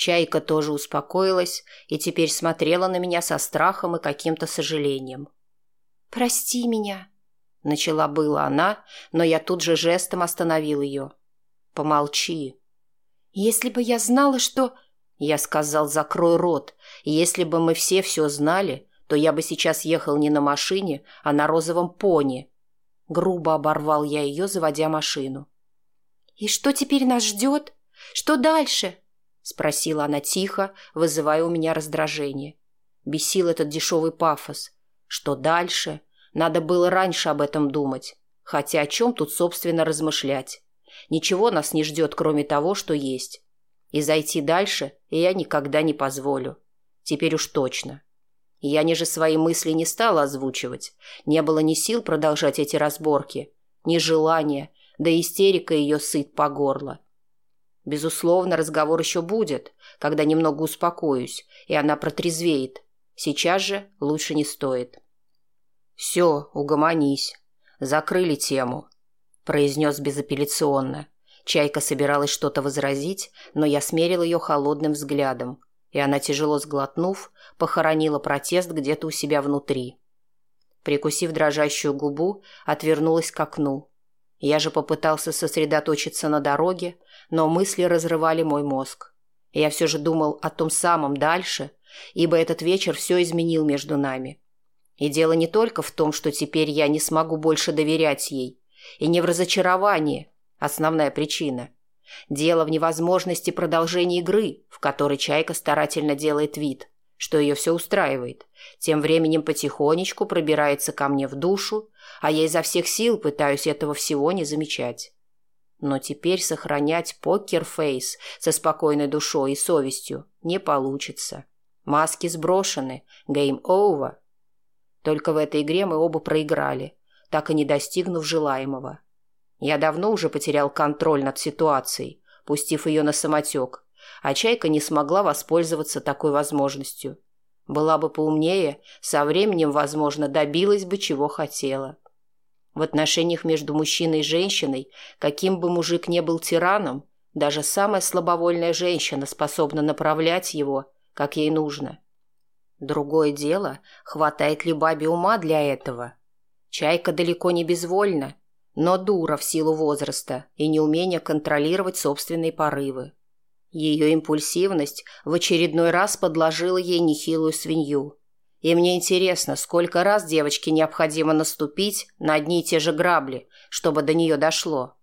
Чайка тоже успокоилась и теперь смотрела на меня со страхом и каким-то сожалением. «Прости меня», — начала была она, но я тут же жестом остановил ее. «Помолчи». «Если бы я знала, что...» Я сказал, закрой рот. Если бы мы все все знали, то я бы сейчас ехал не на машине, а на розовом пони. Грубо оборвал я ее, заводя машину. «И что теперь нас ждет? Что дальше?» — спросила она тихо, вызывая у меня раздражение. Бесил этот дешевый пафос. Что дальше? Надо было раньше об этом думать. Хотя о чем тут, собственно, размышлять? Ничего нас не ждет, кроме того, что есть. И зайти дальше я никогда не позволю. Теперь уж точно. Я ниже свои мысли не стала озвучивать. Не было ни сил продолжать эти разборки, ни желания, да истерика ее сыт по горло. Безусловно, разговор еще будет, когда немного успокоюсь, и она протрезвеет. Сейчас же лучше не стоит. «Все, угомонись. Закрыли тему», — произнес безапелляционно. Чайка собиралась что-то возразить, но я смерил ее холодным взглядом, и она, тяжело сглотнув, похоронила протест где-то у себя внутри. Прикусив дрожащую губу, отвернулась к окну. Я же попытался сосредоточиться на дороге, но мысли разрывали мой мозг. Я все же думал о том самом дальше, ибо этот вечер все изменил между нами. И дело не только в том, что теперь я не смогу больше доверять ей, и не в разочаровании, основная причина. Дело в невозможности продолжения игры, в которой Чайка старательно делает вид, что ее все устраивает. Тем временем потихонечку пробирается ко мне в душу, а я изо всех сил пытаюсь этого всего не замечать. Но теперь сохранять poker face со спокойной душой и совестью не получится. Маски сброшены, game over. Только в этой игре мы оба проиграли, так и не достигнув желаемого. Я давно уже потерял контроль над ситуацией, пустив ее на самотек, а Чайка не смогла воспользоваться такой возможностью. Была бы поумнее, со временем, возможно, добилась бы, чего хотела. В отношениях между мужчиной и женщиной, каким бы мужик не был тираном, даже самая слабовольная женщина способна направлять его, как ей нужно. Другое дело, хватает ли бабе ума для этого. Чайка далеко не безвольна, но дура в силу возраста и неумение контролировать собственные порывы. Ее импульсивность в очередной раз подложила ей нехилую свинью. И мне интересно, сколько раз девочке необходимо наступить на одни и те же грабли, чтобы до нее дошло.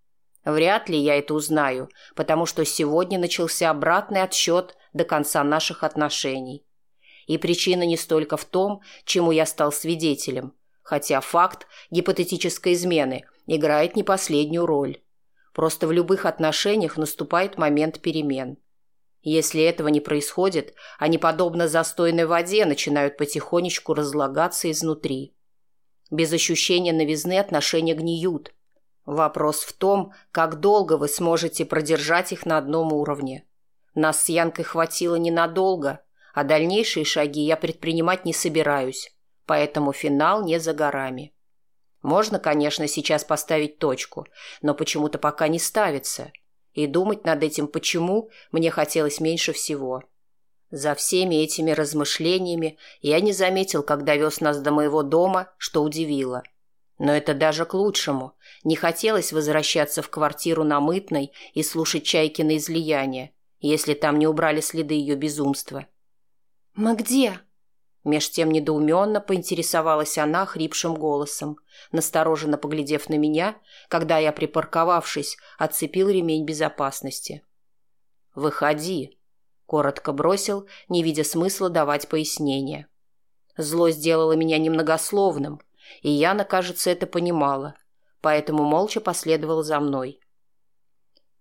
Вряд ли я это узнаю, потому что сегодня начался обратный отсчет до конца наших отношений. И причина не столько в том, чему я стал свидетелем, хотя факт гипотетической измены – играет не последнюю роль. Просто в любых отношениях наступает момент перемен. Если этого не происходит, они, подобно застойной воде, начинают потихонечку разлагаться изнутри. Без ощущения новизны отношения гниют. Вопрос в том, как долго вы сможете продержать их на одном уровне. Нас с Янкой хватило ненадолго, а дальнейшие шаги я предпринимать не собираюсь, поэтому финал не за горами. Можно, конечно, сейчас поставить точку, но почему-то пока не ставится. И думать над этим «почему» мне хотелось меньше всего. За всеми этими размышлениями я не заметил, когда вез нас до моего дома, что удивило. Но это даже к лучшему. Не хотелось возвращаться в квартиру на Мытной и слушать Чайкины излияния, если там не убрали следы ее безумства. «Мы где?» Меж тем недоуменно поинтересовалась она хрипшим голосом, настороженно поглядев на меня, когда я, припарковавшись, отцепил ремень безопасности. «Выходи», — коротко бросил, не видя смысла давать пояснения. Зло сделало меня немногословным, и Яна, кажется, это понимала, поэтому молча последовала за мной.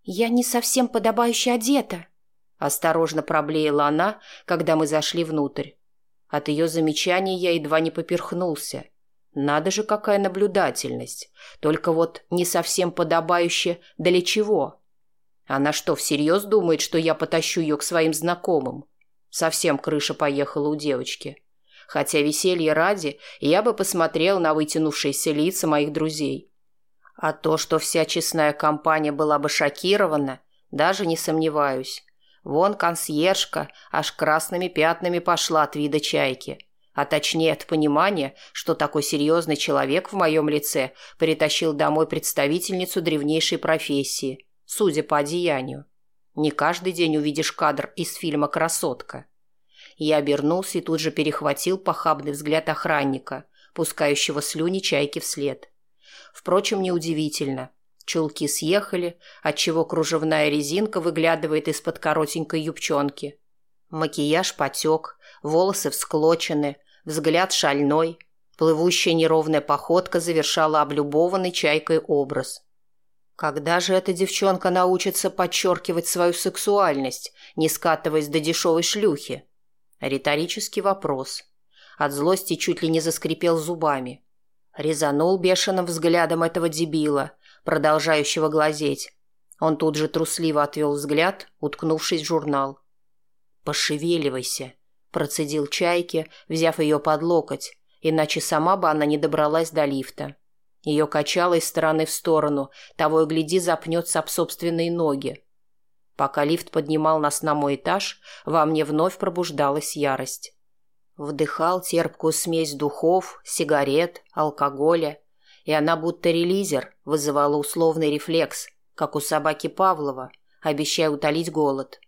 «Я не совсем подобающе одета», — осторожно проблеяла она, когда мы зашли внутрь. От ее замечаний я едва не поперхнулся. Надо же, какая наблюдательность. Только вот не совсем подобающе для чего. Она что, всерьез думает, что я потащу ее к своим знакомым? Совсем крыша поехала у девочки. Хотя веселье ради, я бы посмотрел на вытянувшиеся лица моих друзей. А то, что вся честная компания была бы шокирована, даже не сомневаюсь. Вон консьержка аж красными пятнами пошла от вида чайки, а точнее от понимания, что такой серьезный человек в моем лице притащил домой представительницу древнейшей профессии, судя по одеянию. Не каждый день увидишь кадр из фильма «Красотка». Я обернулся и тут же перехватил похабный взгляд охранника, пускающего слюни чайки вслед. Впрочем, неудивительно. Чулки съехали, отчего кружевная резинка выглядывает из-под коротенькой юбчонки. Макияж потек, волосы всклочены, взгляд шальной, плывущая неровная походка завершала облюбованный чайкой образ. Когда же эта девчонка научится подчеркивать свою сексуальность, не скатываясь до дешевой шлюхи? Риторический вопрос. От злости чуть ли не заскрипел зубами. Резанул бешеным взглядом этого дебила, продолжающего глазеть. Он тут же трусливо отвел взгляд, уткнувшись в журнал. «Пошевеливайся», – процедил Чайки, взяв ее под локоть, иначе сама бы она не добралась до лифта. Ее качало из стороны в сторону, того и гляди запнется об собственные ноги. Пока лифт поднимал нас на мой этаж, во мне вновь пробуждалась ярость. Вдыхал терпкую смесь духов, сигарет, алкоголя, и она будто релизер вызывала условный рефлекс, как у собаки Павлова, обещая утолить голод.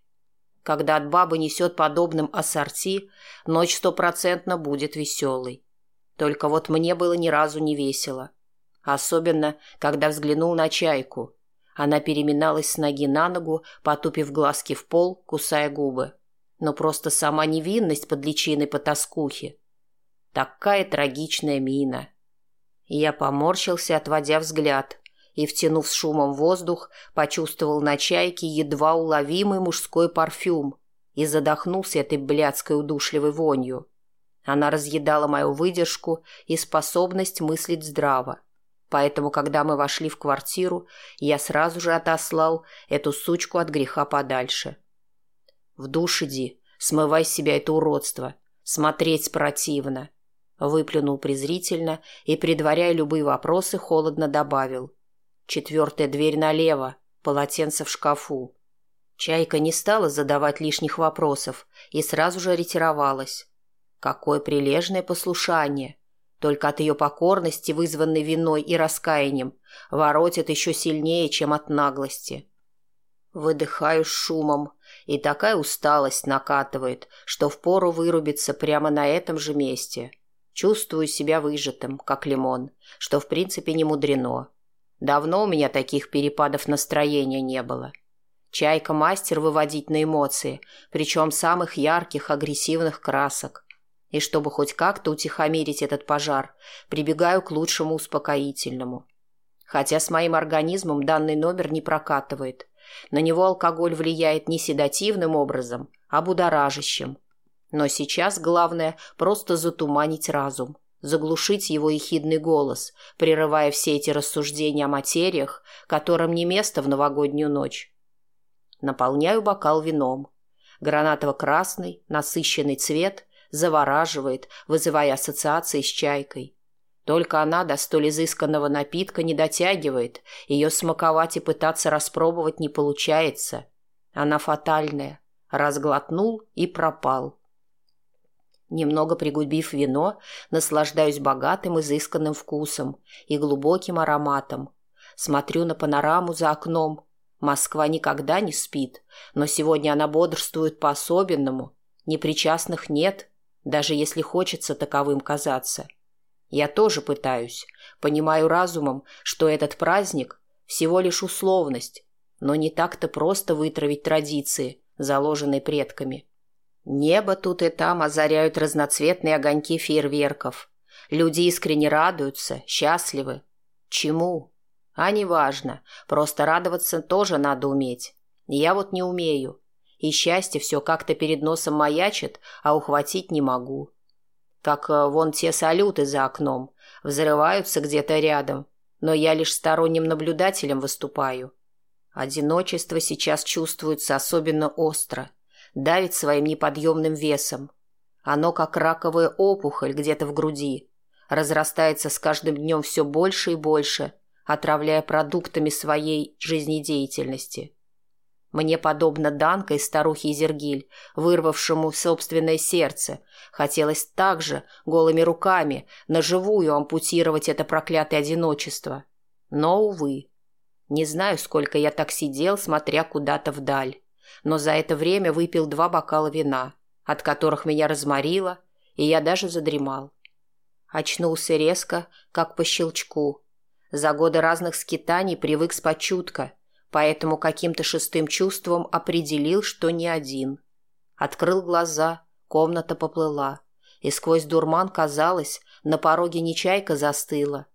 Когда от бабы несет подобным ассорти, ночь стопроцентно будет веселой. Только вот мне было ни разу не весело. Особенно, когда взглянул на чайку. Она переминалась с ноги на ногу, потупив глазки в пол, кусая губы. Но просто сама невинность под личиной потаскухи. Такая трагичная мина. Я поморщился, отводя взгляд, и, втянув с шумом воздух, почувствовал на чайке едва уловимый мужской парфюм и задохнулся этой блядской удушливой вонью. Она разъедала мою выдержку и способность мыслить здраво. Поэтому, когда мы вошли в квартиру, я сразу же отослал эту сучку от греха подальше. «В душ иди, смывай с себя это уродство. Смотреть противно. Выплюнул презрительно и, предваряя любые вопросы, холодно добавил. «Четвертая дверь налево, полотенце в шкафу». Чайка не стала задавать лишних вопросов и сразу же ретировалась. Какое прилежное послушание! Только от ее покорности, вызванной виной и раскаянием, воротит еще сильнее, чем от наглости. Выдыхаю шумом, и такая усталость накатывает, что впору вырубиться прямо на этом же месте. Чувствую себя выжатым, как лимон, что в принципе не мудрено. Давно у меня таких перепадов настроения не было. Чайка – мастер выводить на эмоции, причем самых ярких, агрессивных красок. И чтобы хоть как-то утихомирить этот пожар, прибегаю к лучшему успокоительному. Хотя с моим организмом данный номер не прокатывает. На него алкоголь влияет не седативным образом, а будоражащим – но сейчас главное просто затуманить разум, заглушить его ехидный голос, прерывая все эти рассуждения о материях, которым не место в новогоднюю ночь. Наполняю бокал вином. Гранатово-красный, насыщенный цвет завораживает, вызывая ассоциации с чайкой. Только она до столь изысканного напитка не дотягивает, ее смаковать и пытаться распробовать не получается. Она фатальная. Разглотнул и пропал. Немного пригубив вино, наслаждаюсь богатым изысканным вкусом и глубоким ароматом. Смотрю на панораму за окном. Москва никогда не спит, но сегодня она бодрствует по-особенному. Непричастных нет, даже если хочется таковым казаться. Я тоже пытаюсь, понимаю разумом, что этот праздник – всего лишь условность, но не так-то просто вытравить традиции, заложенные предками. Небо тут и там озаряют разноцветные огоньки фейерверков. Люди искренне радуются, счастливы. Чему? А неважно, просто радоваться тоже надо уметь. Я вот не умею. И счастье все как-то перед носом маячит, а ухватить не могу. Как э, вон те салюты за окном. Взрываются где-то рядом, но я лишь сторонним наблюдателем выступаю. Одиночество сейчас чувствуется особенно остро – давит своим неподъемным весом. Оно, как раковая опухоль где-то в груди, разрастается с каждым днем все больше и больше, отравляя продуктами своей жизнедеятельности. Мне, подобно Данка из старухи Изергиль, вырвавшему собственное сердце, хотелось также голыми руками наживую ампутировать это проклятое одиночество. Но, увы. Не знаю, сколько я так сидел, смотря куда-то вдаль, но за это время выпил два бокала вина, от которых меня разморило, и я даже задремал. Очнулся резко, как по щелчку. За годы разных скитаний привык спать чутко, поэтому каким-то шестым чувством определил, что не один. Открыл глаза, комната поплыла, и сквозь дурман казалось, на пороге не чайка застыла,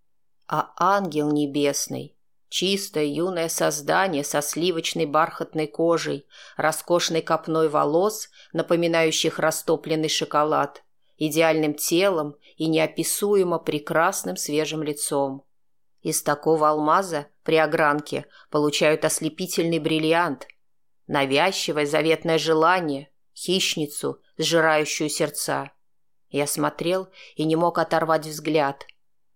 а ангел небесный, чистое юное создание со сливочной бархатной кожей, роскошной копной волос, напоминающих растопленный шоколад, идеальным телом и неописуемо прекрасным свежим лицом. Из такого алмаза при огранке получают ослепительный бриллиант, навязчивое заветное желание, хищницу, сжирающую сердца. Я смотрел и не мог оторвать взгляд.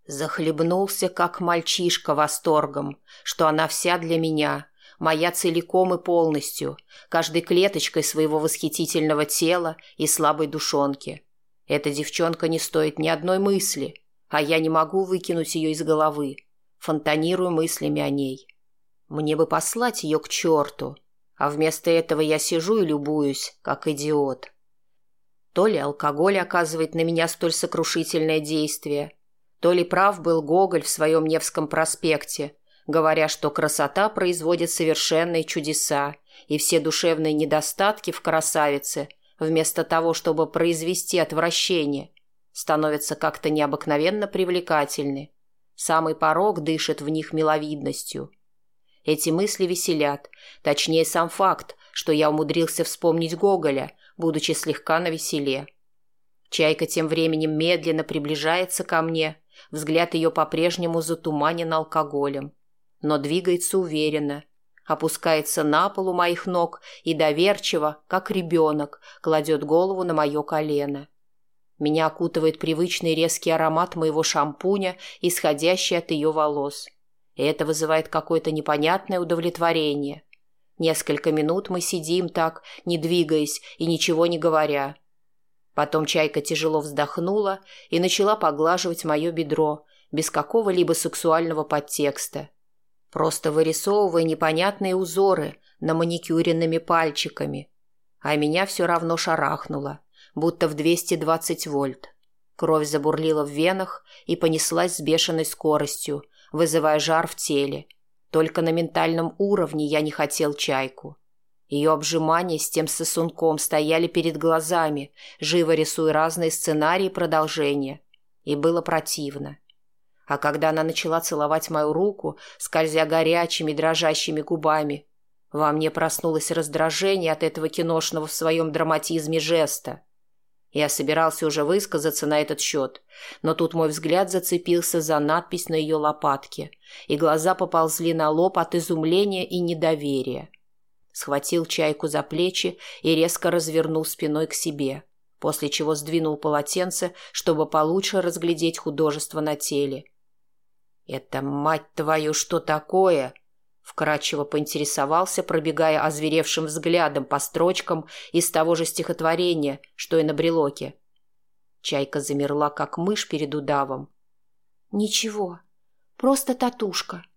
Захлебнулся, как мальчишка, восторгом, что она вся для меня, моя целиком и полностью, каждой клеточкой своего восхитительного тела и слабой душонки. Эта девчонка не стоит ни одной мысли, а я не могу выкинуть ее из головы фонтанирую мыслями о ней. Мне бы послать ее к черту, а вместо этого я сижу и любуюсь, как идиот. То ли алкоголь оказывает на меня столь сокрушительное действие, то ли прав был Гоголь в своем Невском проспекте, говоря, что красота производит совершенные чудеса, и все душевные недостатки в красавице, вместо того, чтобы произвести отвращение, становятся как-то необыкновенно привлекательны. Самый порог дышит в них миловидностью. Эти мысли веселят, точнее сам факт, что я умудрился вспомнить Гоголя, будучи слегка навеселе. Чайка тем временем медленно приближается ко мне, взгляд ее по-прежнему затуманен алкоголем, но двигается уверенно, опускается на пол у моих ног и доверчиво, как ребенок, кладет голову на мое колено. Меня окутывает привычный резкий аромат моего шампуня, исходящий от ее волос. И это вызывает какое-то непонятное удовлетворение. Несколько минут мы сидим так, не двигаясь и ничего не говоря. Потом чайка тяжело вздохнула и начала поглаживать мое бедро, без какого-либо сексуального подтекста. Просто вырисовывая непонятные узоры на маникюренными пальчиками. А меня все равно шарахнуло будто в 220 вольт. Кровь забурлила в венах и понеслась с бешеной скоростью, вызывая жар в теле. Только на ментальном уровне я не хотел чайку. Ее обжимания с тем сосунком стояли перед глазами, живо рисуя разные сценарии продолжения. И было противно. А когда она начала целовать мою руку, скользя горячими дрожащими губами, во мне проснулось раздражение от этого киношного в своем драматизме жеста. Я собирался уже высказаться на этот счет, но тут мой взгляд зацепился за надпись на ее лопатке, и глаза поползли на лоб от изумления и недоверия. Схватил чайку за плечи и резко развернул спиной к себе, после чего сдвинул полотенце, чтобы получше разглядеть художество на теле. «Это, мать твою, что такое?» Вкратчиво поинтересовался, пробегая озверевшим взглядом по строчкам из того же стихотворения, что и на брелоке. Чайка замерла, как мышь перед удавом. «Ничего, просто татушка», —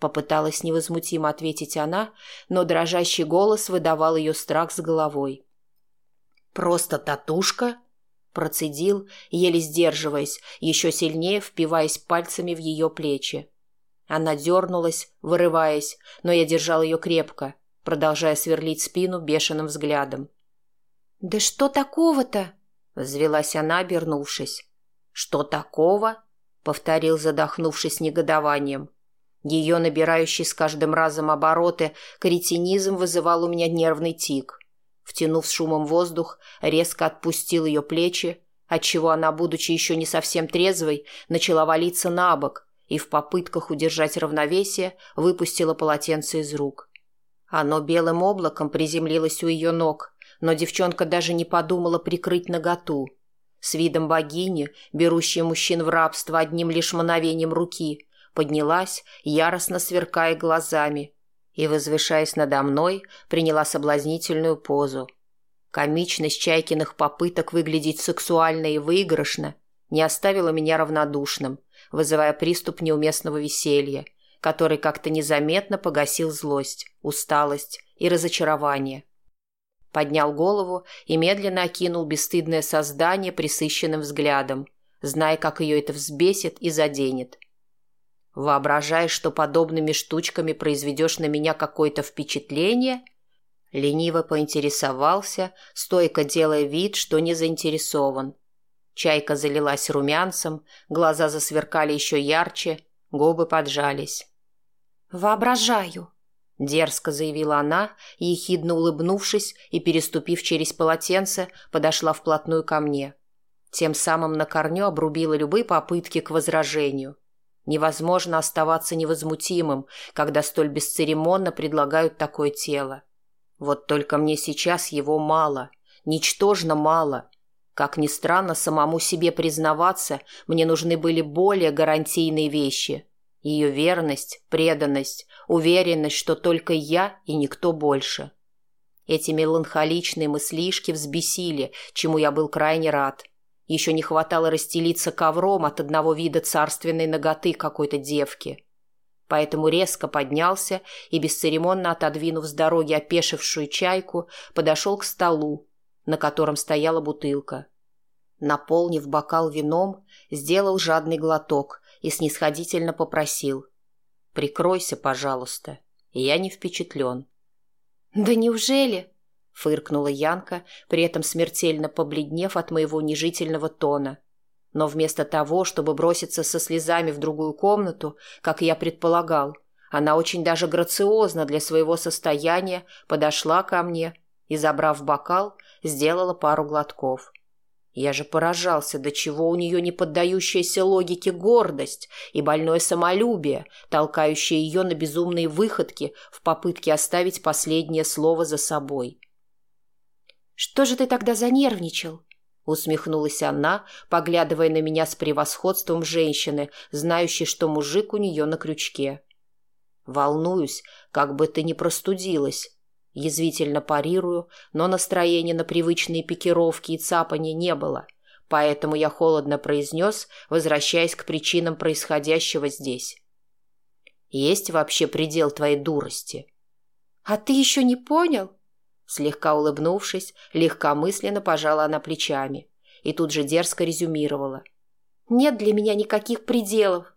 попыталась невозмутимо ответить она, но дрожащий голос выдавал ее страх с головой. «Просто татушка?» — процедил, еле сдерживаясь, еще сильнее впиваясь пальцами в ее плечи. Она дернулась, вырываясь, но я держал ее крепко, продолжая сверлить спину бешеным взглядом. «Да что такого-то?» — взвелась она, обернувшись. «Что такого?» — повторил, задохнувшись негодованием. Ее набирающий с каждым разом обороты каретинизм вызывал у меня нервный тик. Втянув с шумом воздух, резко отпустил ее плечи, отчего она, будучи еще не совсем трезвой, начала валиться на бок, и в попытках удержать равновесие выпустила полотенце из рук. Оно белым облаком приземлилось у ее ног, но девчонка даже не подумала прикрыть наготу. С видом богини, берущей мужчин в рабство одним лишь мановением руки, поднялась, яростно сверкая глазами, и, возвышаясь надо мной, приняла соблазнительную позу. Комичность Чайкиных попыток выглядеть сексуально и выигрышно не оставила меня равнодушным, вызывая приступ неуместного веселья, который как-то незаметно погасил злость, усталость и разочарование. Поднял голову и медленно окинул бесстыдное создание присыщенным взглядом, зная, как ее это взбесит и заденет. Воображаешь, что подобными штучками произведешь на меня какое-то впечатление? Лениво поинтересовался, стойко делая вид, что не заинтересован. Чайка залилась румянцем, глаза засверкали еще ярче, губы поджались. «Воображаю», — дерзко заявила она, ехидно улыбнувшись и, переступив через полотенце, подошла вплотную ко мне. Тем самым на корню обрубила любые попытки к возражению. Невозможно оставаться невозмутимым, когда столь бесцеремонно предлагают такое тело. Вот только мне сейчас его мало, ничтожно мало. Как ни странно самому себе признаваться, мне нужны были более гарантийные вещи. Ее верность, преданность, уверенность, что только я и никто больше. Эти меланхоличные мыслишки взбесили, чему я был крайне рад. Еще не хватало расстелиться ковром от одного вида царственной ноготы какой-то девки. Поэтому резко поднялся и, бесцеремонно отодвинув с дороги опешившую чайку, подошел к столу, на котором стояла бутылка. Наполнив бокал вином, сделал жадный глоток и снисходительно попросил. «Прикройся, пожалуйста, я не впечатлен». «Да неужели?» Фыркнула Янка, при этом смертельно побледнев от моего унижительного тона. Но вместо того, чтобы броситься со слезами в другую комнату, как я предполагал, она очень даже грациозно для своего состояния подошла ко мне и, забрав бокал, сделала пару глотков. Я же поражался, до чего у нее не поддающаяся логике гордость и больное самолюбие, толкающее ее на безумные выходки в попытке оставить последнее слово за собой. «Что же ты тогда занервничал?» усмехнулась она, поглядывая на меня с превосходством женщины, знающей, что мужик у нее на крючке. «Волнуюсь, как бы ты ни простудилась». Язвительно парирую, но настроения на привычные пикировки и цапания не было, поэтому я холодно произнес, возвращаясь к причинам происходящего здесь. «Есть вообще предел твоей дурости?» «А ты еще не понял?» Слегка улыбнувшись, легкомысленно пожала она плечами и тут же дерзко резюмировала. «Нет для меня никаких пределов».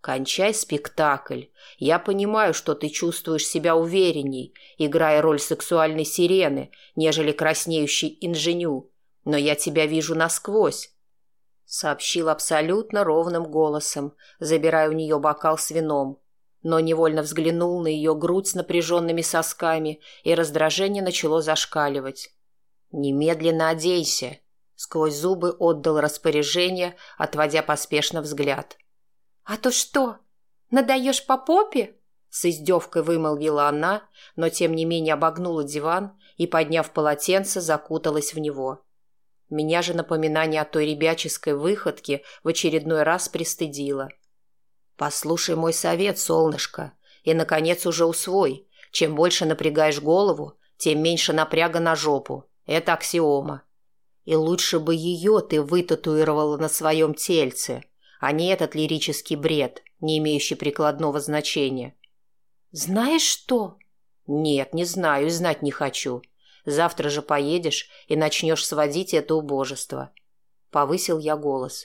«Кончай спектакль. Я понимаю, что ты чувствуешь себя уверенней, играя роль сексуальной сирены, нежели краснеющей инженю, но я тебя вижу насквозь», — сообщил абсолютно ровным голосом, забирая у нее бокал с вином но невольно взглянул на ее грудь с напряженными сосками, и раздражение начало зашкаливать. «Немедленно одейся!» Сквозь зубы отдал распоряжение, отводя поспешно взгляд. «А то что, надаешь по попе?» С издевкой вымолвила она, но тем не менее обогнула диван и, подняв полотенце, закуталась в него. Меня же напоминание о той ребяческой выходке в очередной раз пристыдило – Послушай мой совет, солнышко, и, наконец, уже усвой. Чем больше напрягаешь голову, тем меньше напряга на жопу. Это аксиома. И лучше бы ее ты вытатуировала на своем тельце, а не этот лирический бред, не имеющий прикладного значения. Знаешь что? Нет, не знаю и знать не хочу. Завтра же поедешь и начнешь сводить это убожество. Повысил я голос.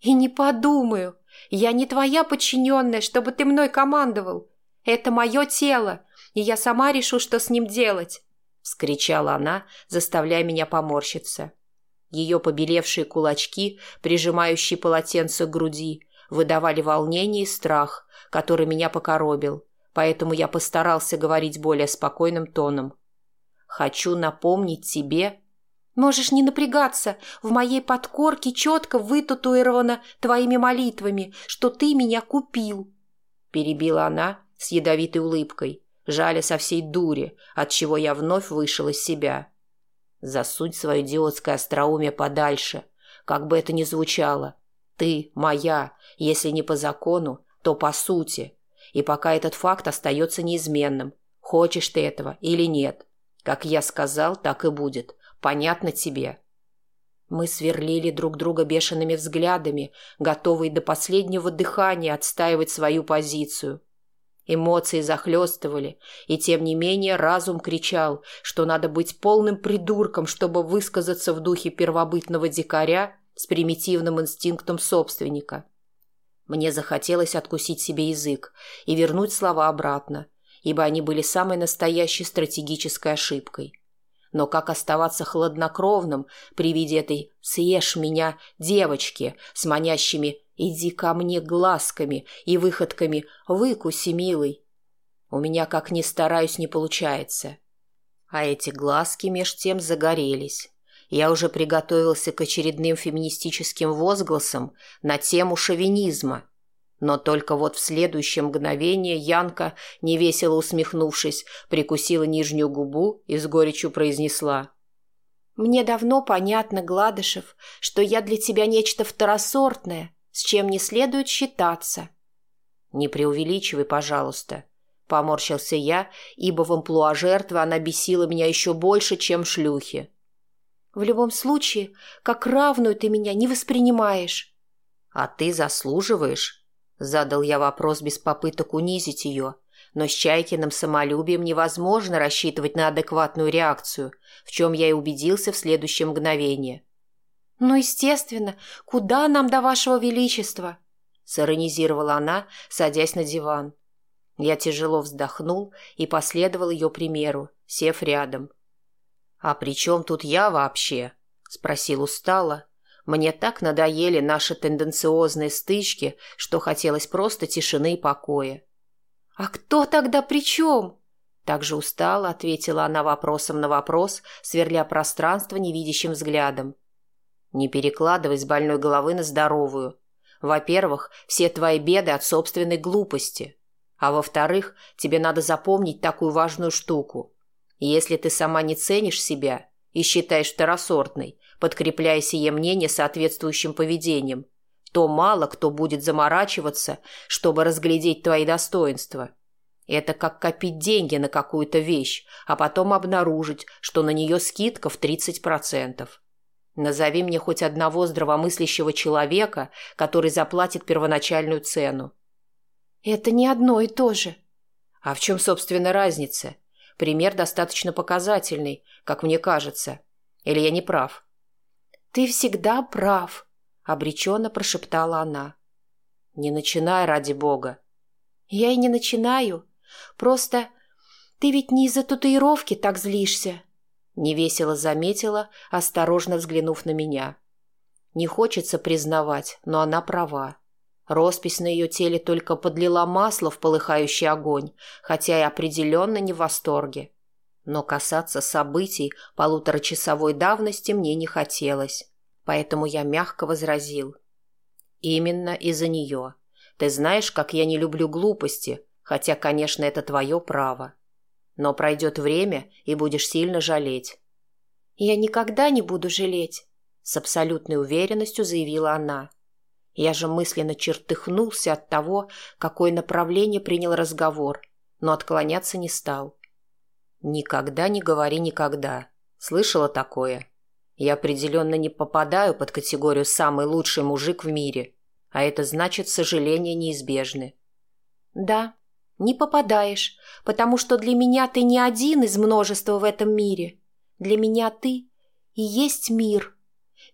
И не подумаю. Я не твоя подчиненная, чтобы ты мной командовал. Это мое тело, и я сама решу, что с ним делать», — вскричала она, заставляя меня поморщиться. Ее побелевшие кулачки, прижимающие полотенце к груди, выдавали волнение и страх, который меня покоробил, поэтому я постарался говорить более спокойным тоном. «Хочу напомнить тебе, Можешь не напрягаться. В моей подкорке четко вытатуировано твоими молитвами, что ты меня купил. Перебила она с ядовитой улыбкой, жаля со всей дури, от чего я вновь вышел из себя. Засунь свое идиотское остроумие подальше, как бы это ни звучало. Ты моя, если не по закону, то по сути. И пока этот факт остается неизменным, хочешь ты этого или нет. Как я сказал, так и будет. Понятно тебе?» Мы сверлили друг друга бешеными взглядами, готовые до последнего дыхания отстаивать свою позицию. Эмоции захлестывали, и тем не менее разум кричал, что надо быть полным придурком, чтобы высказаться в духе первобытного дикаря с примитивным инстинктом собственника. Мне захотелось откусить себе язык и вернуть слова обратно, ибо они были самой настоящей стратегической ошибкой. Но как оставаться хладнокровным при виде этой «съешь меня» девочки с манящими «иди ко мне» глазками и выходками «выкуси, милый». У меня, как ни стараюсь, не получается. А эти глазки меж тем загорелись. Я уже приготовился к очередным феминистическим возгласам на тему шовинизма, но только вот в следующее мгновение Янка, невесело усмехнувшись, прикусила нижнюю губу и с горечью произнесла. «Мне давно понятно, Гладышев, что я для тебя нечто второсортное, с чем не следует считаться». «Не преувеличивай, пожалуйста», — поморщился я, ибо в амплуа жертвы она бесила меня еще больше, чем шлюхи. «В любом случае, как равную ты меня не воспринимаешь». «А ты заслуживаешь», Задал я вопрос без попыток унизить ее, но с Чайкиным самолюбием невозможно рассчитывать на адекватную реакцию, в чем я и убедился в следующее мгновение. «Ну, естественно, куда нам до вашего величества?» – сиронизировала она, садясь на диван. Я тяжело вздохнул и последовал ее примеру, сев рядом. «А при чем тут я вообще?» – спросил устало, мне так надоели наши тенденциозные стычки, что хотелось просто тишины и покоя. «А кто тогда при чем?» Так же устало ответила она вопросом на вопрос, сверля пространство невидящим взглядом. «Не перекладывай с больной головы на здоровую. Во-первых, все твои беды от собственной глупости. А во-вторых, тебе надо запомнить такую важную штуку. Если ты сама не ценишь себя и считаешь второсортной, подкрепляя сие мнение соответствующим поведением, то мало кто будет заморачиваться, чтобы разглядеть твои достоинства. Это как копить деньги на какую-то вещь, а потом обнаружить, что на нее скидка в 30%. Назови мне хоть одного здравомыслящего человека, который заплатит первоначальную цену. Это не одно и то же. А в чем, собственно, разница? Пример достаточно показательный, как мне кажется. Или я не прав? «Ты всегда прав», — обреченно прошептала она. «Не начинай, ради бога». «Я и не начинаю. Просто ты ведь не из-за татуировки так злишься», — невесело заметила, осторожно взглянув на меня. Не хочется признавать, но она права. Роспись на ее теле только подлила масло в полыхающий огонь, хотя и определенно не в восторге но касаться событий полуторачасовой давности мне не хотелось, поэтому я мягко возразил. «Именно из-за нее. Ты знаешь, как я не люблю глупости, хотя, конечно, это твое право. Но пройдет время, и будешь сильно жалеть». «Я никогда не буду жалеть», — с абсолютной уверенностью заявила она. Я же мысленно чертыхнулся от того, какое направление принял разговор, но отклоняться не стал. «Никогда не говори никогда. Слышала такое? Я определенно не попадаю под категорию «самый лучший мужик в мире», а это значит, сожаления неизбежны». «Да, не попадаешь, потому что для меня ты не один из множества в этом мире. Для меня ты и есть мир,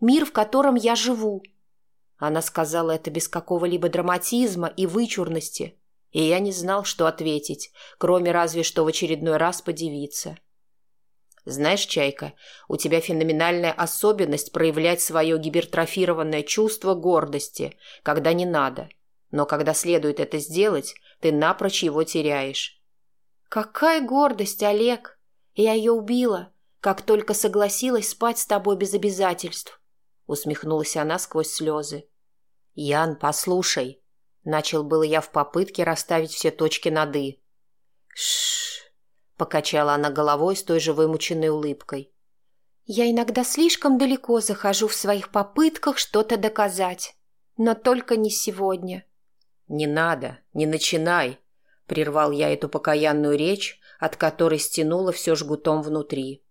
мир, в котором я живу». Она сказала это без какого-либо драматизма и вычурности – и я не знал, что ответить, кроме разве что в очередной раз подивиться. Знаешь, Чайка, у тебя феноменальная особенность проявлять свое гипертрофированное чувство гордости, когда не надо. Но когда следует это сделать, ты напрочь его теряешь. «Какая гордость, Олег! Я ее убила, как только согласилась спать с тобой без обязательств», усмехнулась она сквозь слезы. «Ян, послушай», Начал было я в попытке расставить все точки над «и». Шш, покачала она головой с той же вымученной улыбкой. «Я иногда слишком далеко захожу в своих попытках что-то доказать, но только не сегодня». «Не надо, не начинай. Прервал я эту покаянную речь, от которой стянуло все жгутом внутри.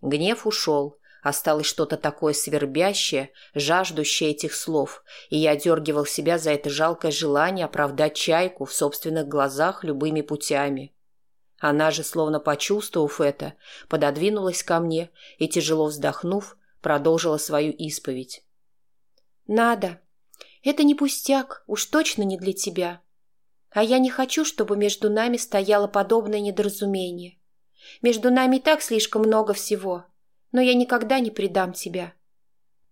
Гнев ушел, осталось что-то такое свербящее, жаждущее этих слов, и я дергивал себя за это жалкое желание оправдать чайку в собственных глазах любыми путями. Она же, словно почувствовав это, пододвинулась ко мне и, тяжело вздохнув, продолжила свою исповедь. «Надо. Это не пустяк, уж точно не для тебя. А я не хочу, чтобы между нами стояло подобное недоразумение. Между нами и так слишком много всего, но я никогда не предам тебя».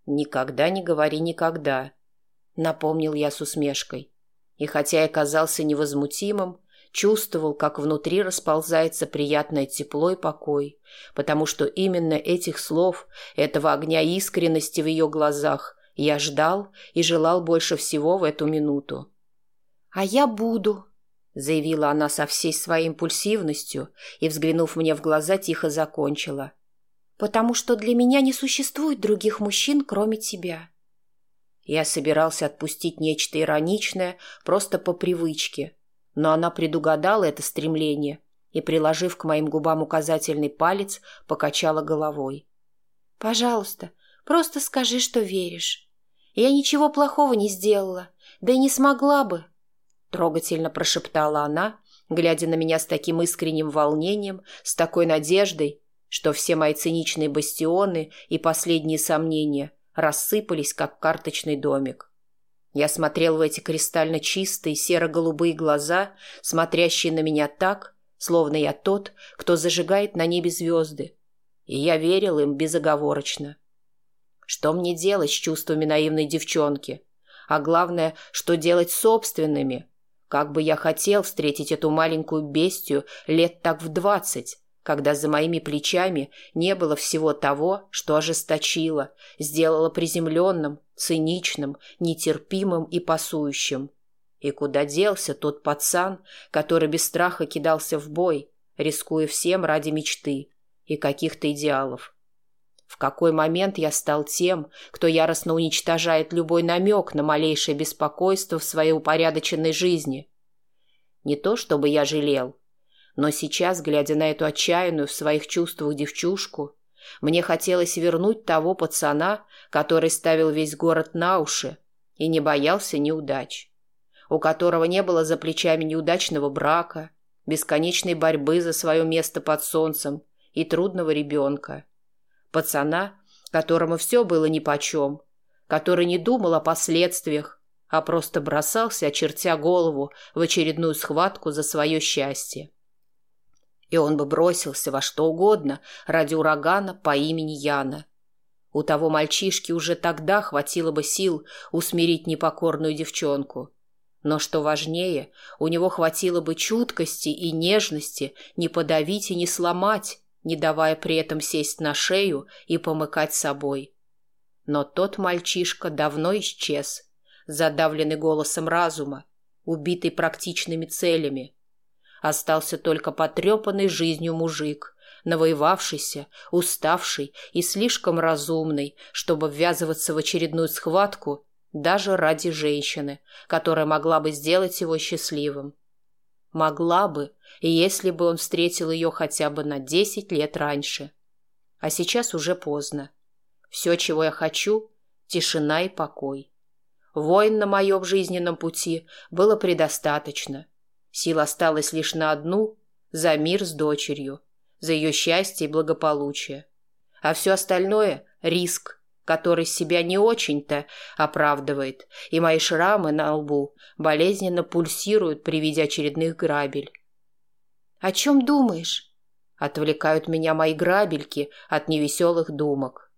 «Никогда не говори никогда», — напомнил я с усмешкой. И хотя я казался невозмутимым, чувствовал, как внутри расползается приятное тепло и покой, потому что именно этих слов, этого огня искренности в ее глазах я ждал и желал больше всего в эту минуту. «А я буду», — заявила она со всей своей импульсивностью и, взглянув мне в глаза, тихо закончила. «Потому что для меня не существует других мужчин, кроме тебя». Я собирался отпустить нечто ироничное просто по привычке, но она предугадала это стремление и, приложив к моим губам указательный палец, покачала головой. «Пожалуйста, просто скажи, что веришь. Я ничего плохого не сделала, да и не смогла бы». Трогательно прошептала она, глядя на меня с таким искренним волнением, с такой надеждой, что все мои циничные бастионы и последние сомнения рассыпались, как карточный домик. Я смотрел в эти кристально чистые серо-голубые глаза, смотрящие на меня так, словно я тот, кто зажигает на небе звезды. И я верил им безоговорочно. Что мне делать с чувствами наивной девчонки? А главное, что делать собственными? Как бы я хотел встретить эту маленькую бестию лет так в двадцать, когда за моими плечами не было всего того, что ожесточило, сделало приземленным, циничным, нетерпимым и пасующим. И куда делся тот пацан, который без страха кидался в бой, рискуя всем ради мечты и каких-то идеалов? В какой момент я стал тем, кто яростно уничтожает любой намек на малейшее беспокойство в своей упорядоченной жизни? Не то чтобы я жалел, но сейчас, глядя на эту отчаянную в своих чувствах девчушку, мне хотелось вернуть того пацана, который ставил весь город на уши и не боялся неудач, у которого не было за плечами неудачного брака, бесконечной борьбы за свое место под солнцем и трудного ребенка. Пацана, которому все было нипочем, который не думал о последствиях, а просто бросался, очертя голову, в очередную схватку за свое счастье и он бы бросился во что угодно ради урагана по имени Яна. У того мальчишки уже тогда хватило бы сил усмирить непокорную девчонку. Но что важнее, у него хватило бы чуткости и нежности не подавить и не сломать, не давая при этом сесть на шею и помыкать собой. Но тот мальчишка давно исчез, задавленный голосом разума, убитый практичными целями – Остался только потрепанный жизнью мужик, навоевавшийся, уставший и слишком разумный, чтобы ввязываться в очередную схватку даже ради женщины, которая могла бы сделать его счастливым. Могла бы, если бы он встретил ее хотя бы на десять лет раньше. А сейчас уже поздно. Все, чего я хочу – тишина и покой. Войн на моем жизненном пути было предостаточно – Сил осталась лишь на одну – за мир с дочерью, за ее счастье и благополучие. А все остальное – риск, который себя не очень-то оправдывает, и мои шрамы на лбу болезненно пульсируют при виде очередных грабель. «О чем думаешь?» Отвлекают меня мои грабельки от невеселых думок.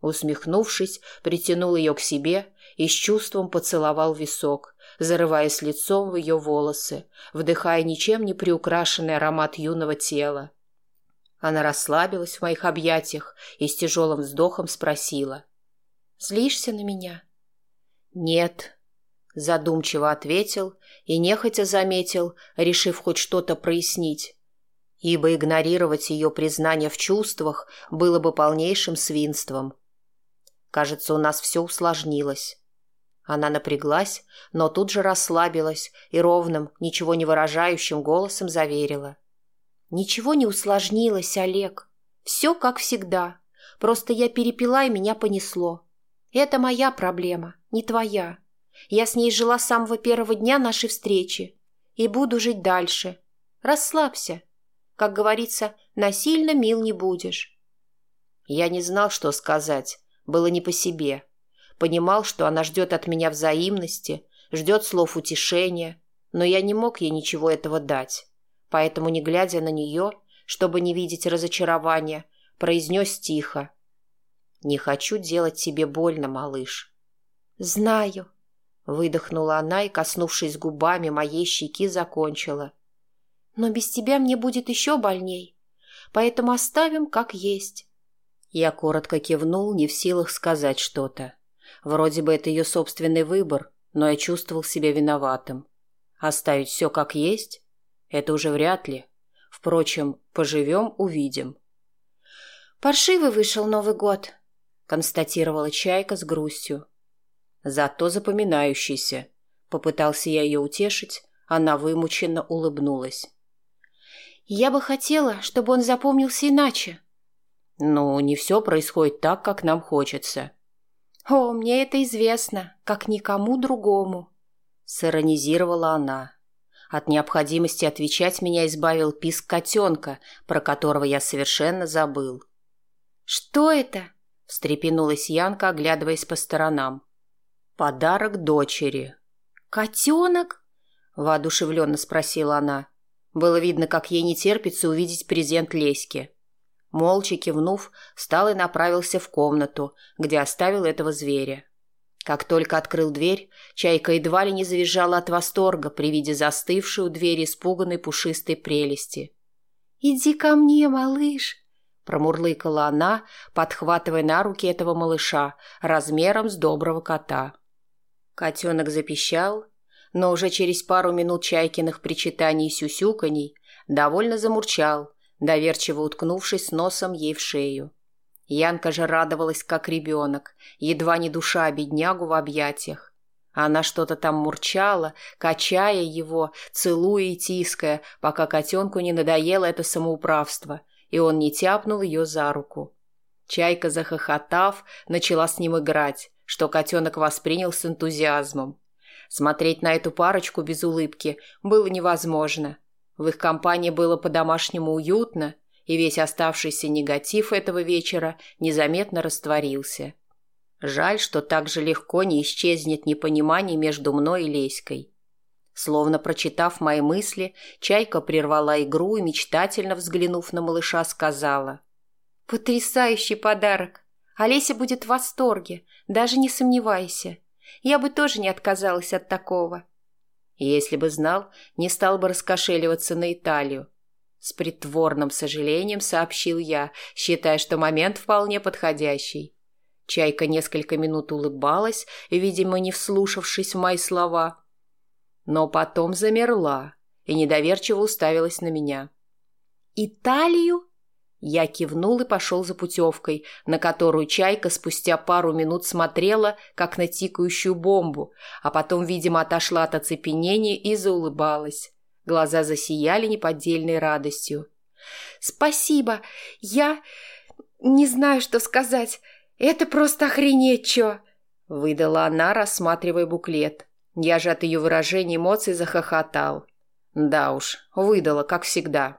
Усмехнувшись, притянул ее к себе и с чувством поцеловал висок, зарываясь лицом в ее волосы, вдыхая ничем не приукрашенный аромат юного тела. Она расслабилась в моих объятиях и с тяжелым вздохом спросила. «Злишься на меня?» «Нет», — задумчиво ответил и нехотя заметил, решив хоть что-то прояснить, ибо игнорировать ее признание в чувствах было бы полнейшим свинством. Кажется, у нас все усложнилось. Она напряглась, но тут же расслабилась и ровным, ничего не выражающим голосом заверила. «Ничего не усложнилось, Олег. Все как всегда. Просто я перепила и меня понесло. Это моя проблема, не твоя. Я с ней жила с самого первого дня нашей встречи. И буду жить дальше. Расслабься. Как говорится, насильно мил не будешь. Я не знал, что сказать. Было не по себе. Понимал, что она ждет от меня взаимности, ждет слов утешения, но я не мог ей ничего этого дать. Поэтому, не глядя на нее, чтобы не видеть разочарования, произнес тихо. «Не хочу делать тебе больно, малыш». «Знаю», — выдохнула она и, коснувшись губами моей щеки, закончила. «Но без тебя мне будет еще больней, поэтому оставим как есть». Я коротко кивнул, не в силах сказать что-то. Вроде бы это ее собственный выбор, но я чувствовал себя виноватым. Оставить все как есть? Это уже вряд ли. Впрочем, поживем – увидим. «Паршивый вышел Новый год», – констатировала Чайка с грустью. «Зато запоминающийся», – попытался я ее утешить, она вымученно улыбнулась. «Я бы хотела, чтобы он запомнился иначе». «Ну, не все происходит так, как нам хочется». «О, мне это известно, как никому другому», — сиронизировала она. От необходимости отвечать меня избавил писк котенка, про которого я совершенно забыл. «Что это?» — встрепенулась Янка, оглядываясь по сторонам. «Подарок дочери». «Котенок?» — воодушевленно спросила она. Было видно, как ей не терпится увидеть презент Леське. Молча кивнув, встал и направился в комнату, где оставил этого зверя. Как только открыл дверь, чайка едва ли не завизжала от восторга при виде застывшей у двери испуганной пушистой прелести. «Иди ко мне, малыш!» — промурлыкала она, подхватывая на руки этого малыша размером с доброго кота. Котенок запищал, но уже через пару минут чайкиных причитаний и сюсюканий довольно замурчал, доверчиво уткнувшись носом ей в шею. Янка же радовалась, как ребенок, едва не душа беднягу в объятиях. Она что-то там мурчала, качая его, целуя и тиская, пока котенку не надоело это самоуправство, и он не тяпнул ее за руку. Чайка, захохотав, начала с ним играть, что котенок воспринял с энтузиазмом. Смотреть на эту парочку без улыбки было невозможно. В их компании было по-домашнему уютно, и весь оставшийся негатив этого вечера незаметно растворился. Жаль, что так же легко не исчезнет непонимание между мной и Леськой. Словно прочитав мои мысли, Чайка прервала игру и, мечтательно взглянув на малыша, сказала. «Потрясающий подарок! Олеся будет в восторге, даже не сомневайся. Я бы тоже не отказалась от такого». Если бы знал, не стал бы раскошеливаться на Италию. С притворным сожалением сообщил я, считая, что момент вполне подходящий. Чайка несколько минут улыбалась, видимо, не вслушавшись в мои слова. Но потом замерла и недоверчиво уставилась на меня. «Италию?» Я кивнул и пошел за путевкой, на которую Чайка спустя пару минут смотрела, как на тикающую бомбу, а потом, видимо, отошла от оцепенения и заулыбалась. Глаза засияли неподдельной радостью. «Спасибо! Я не знаю, что сказать. Это просто охренеть чё!» Выдала она, рассматривая буклет. Я же от ее выражения эмоций захохотал. Да уж, выдала, как всегда.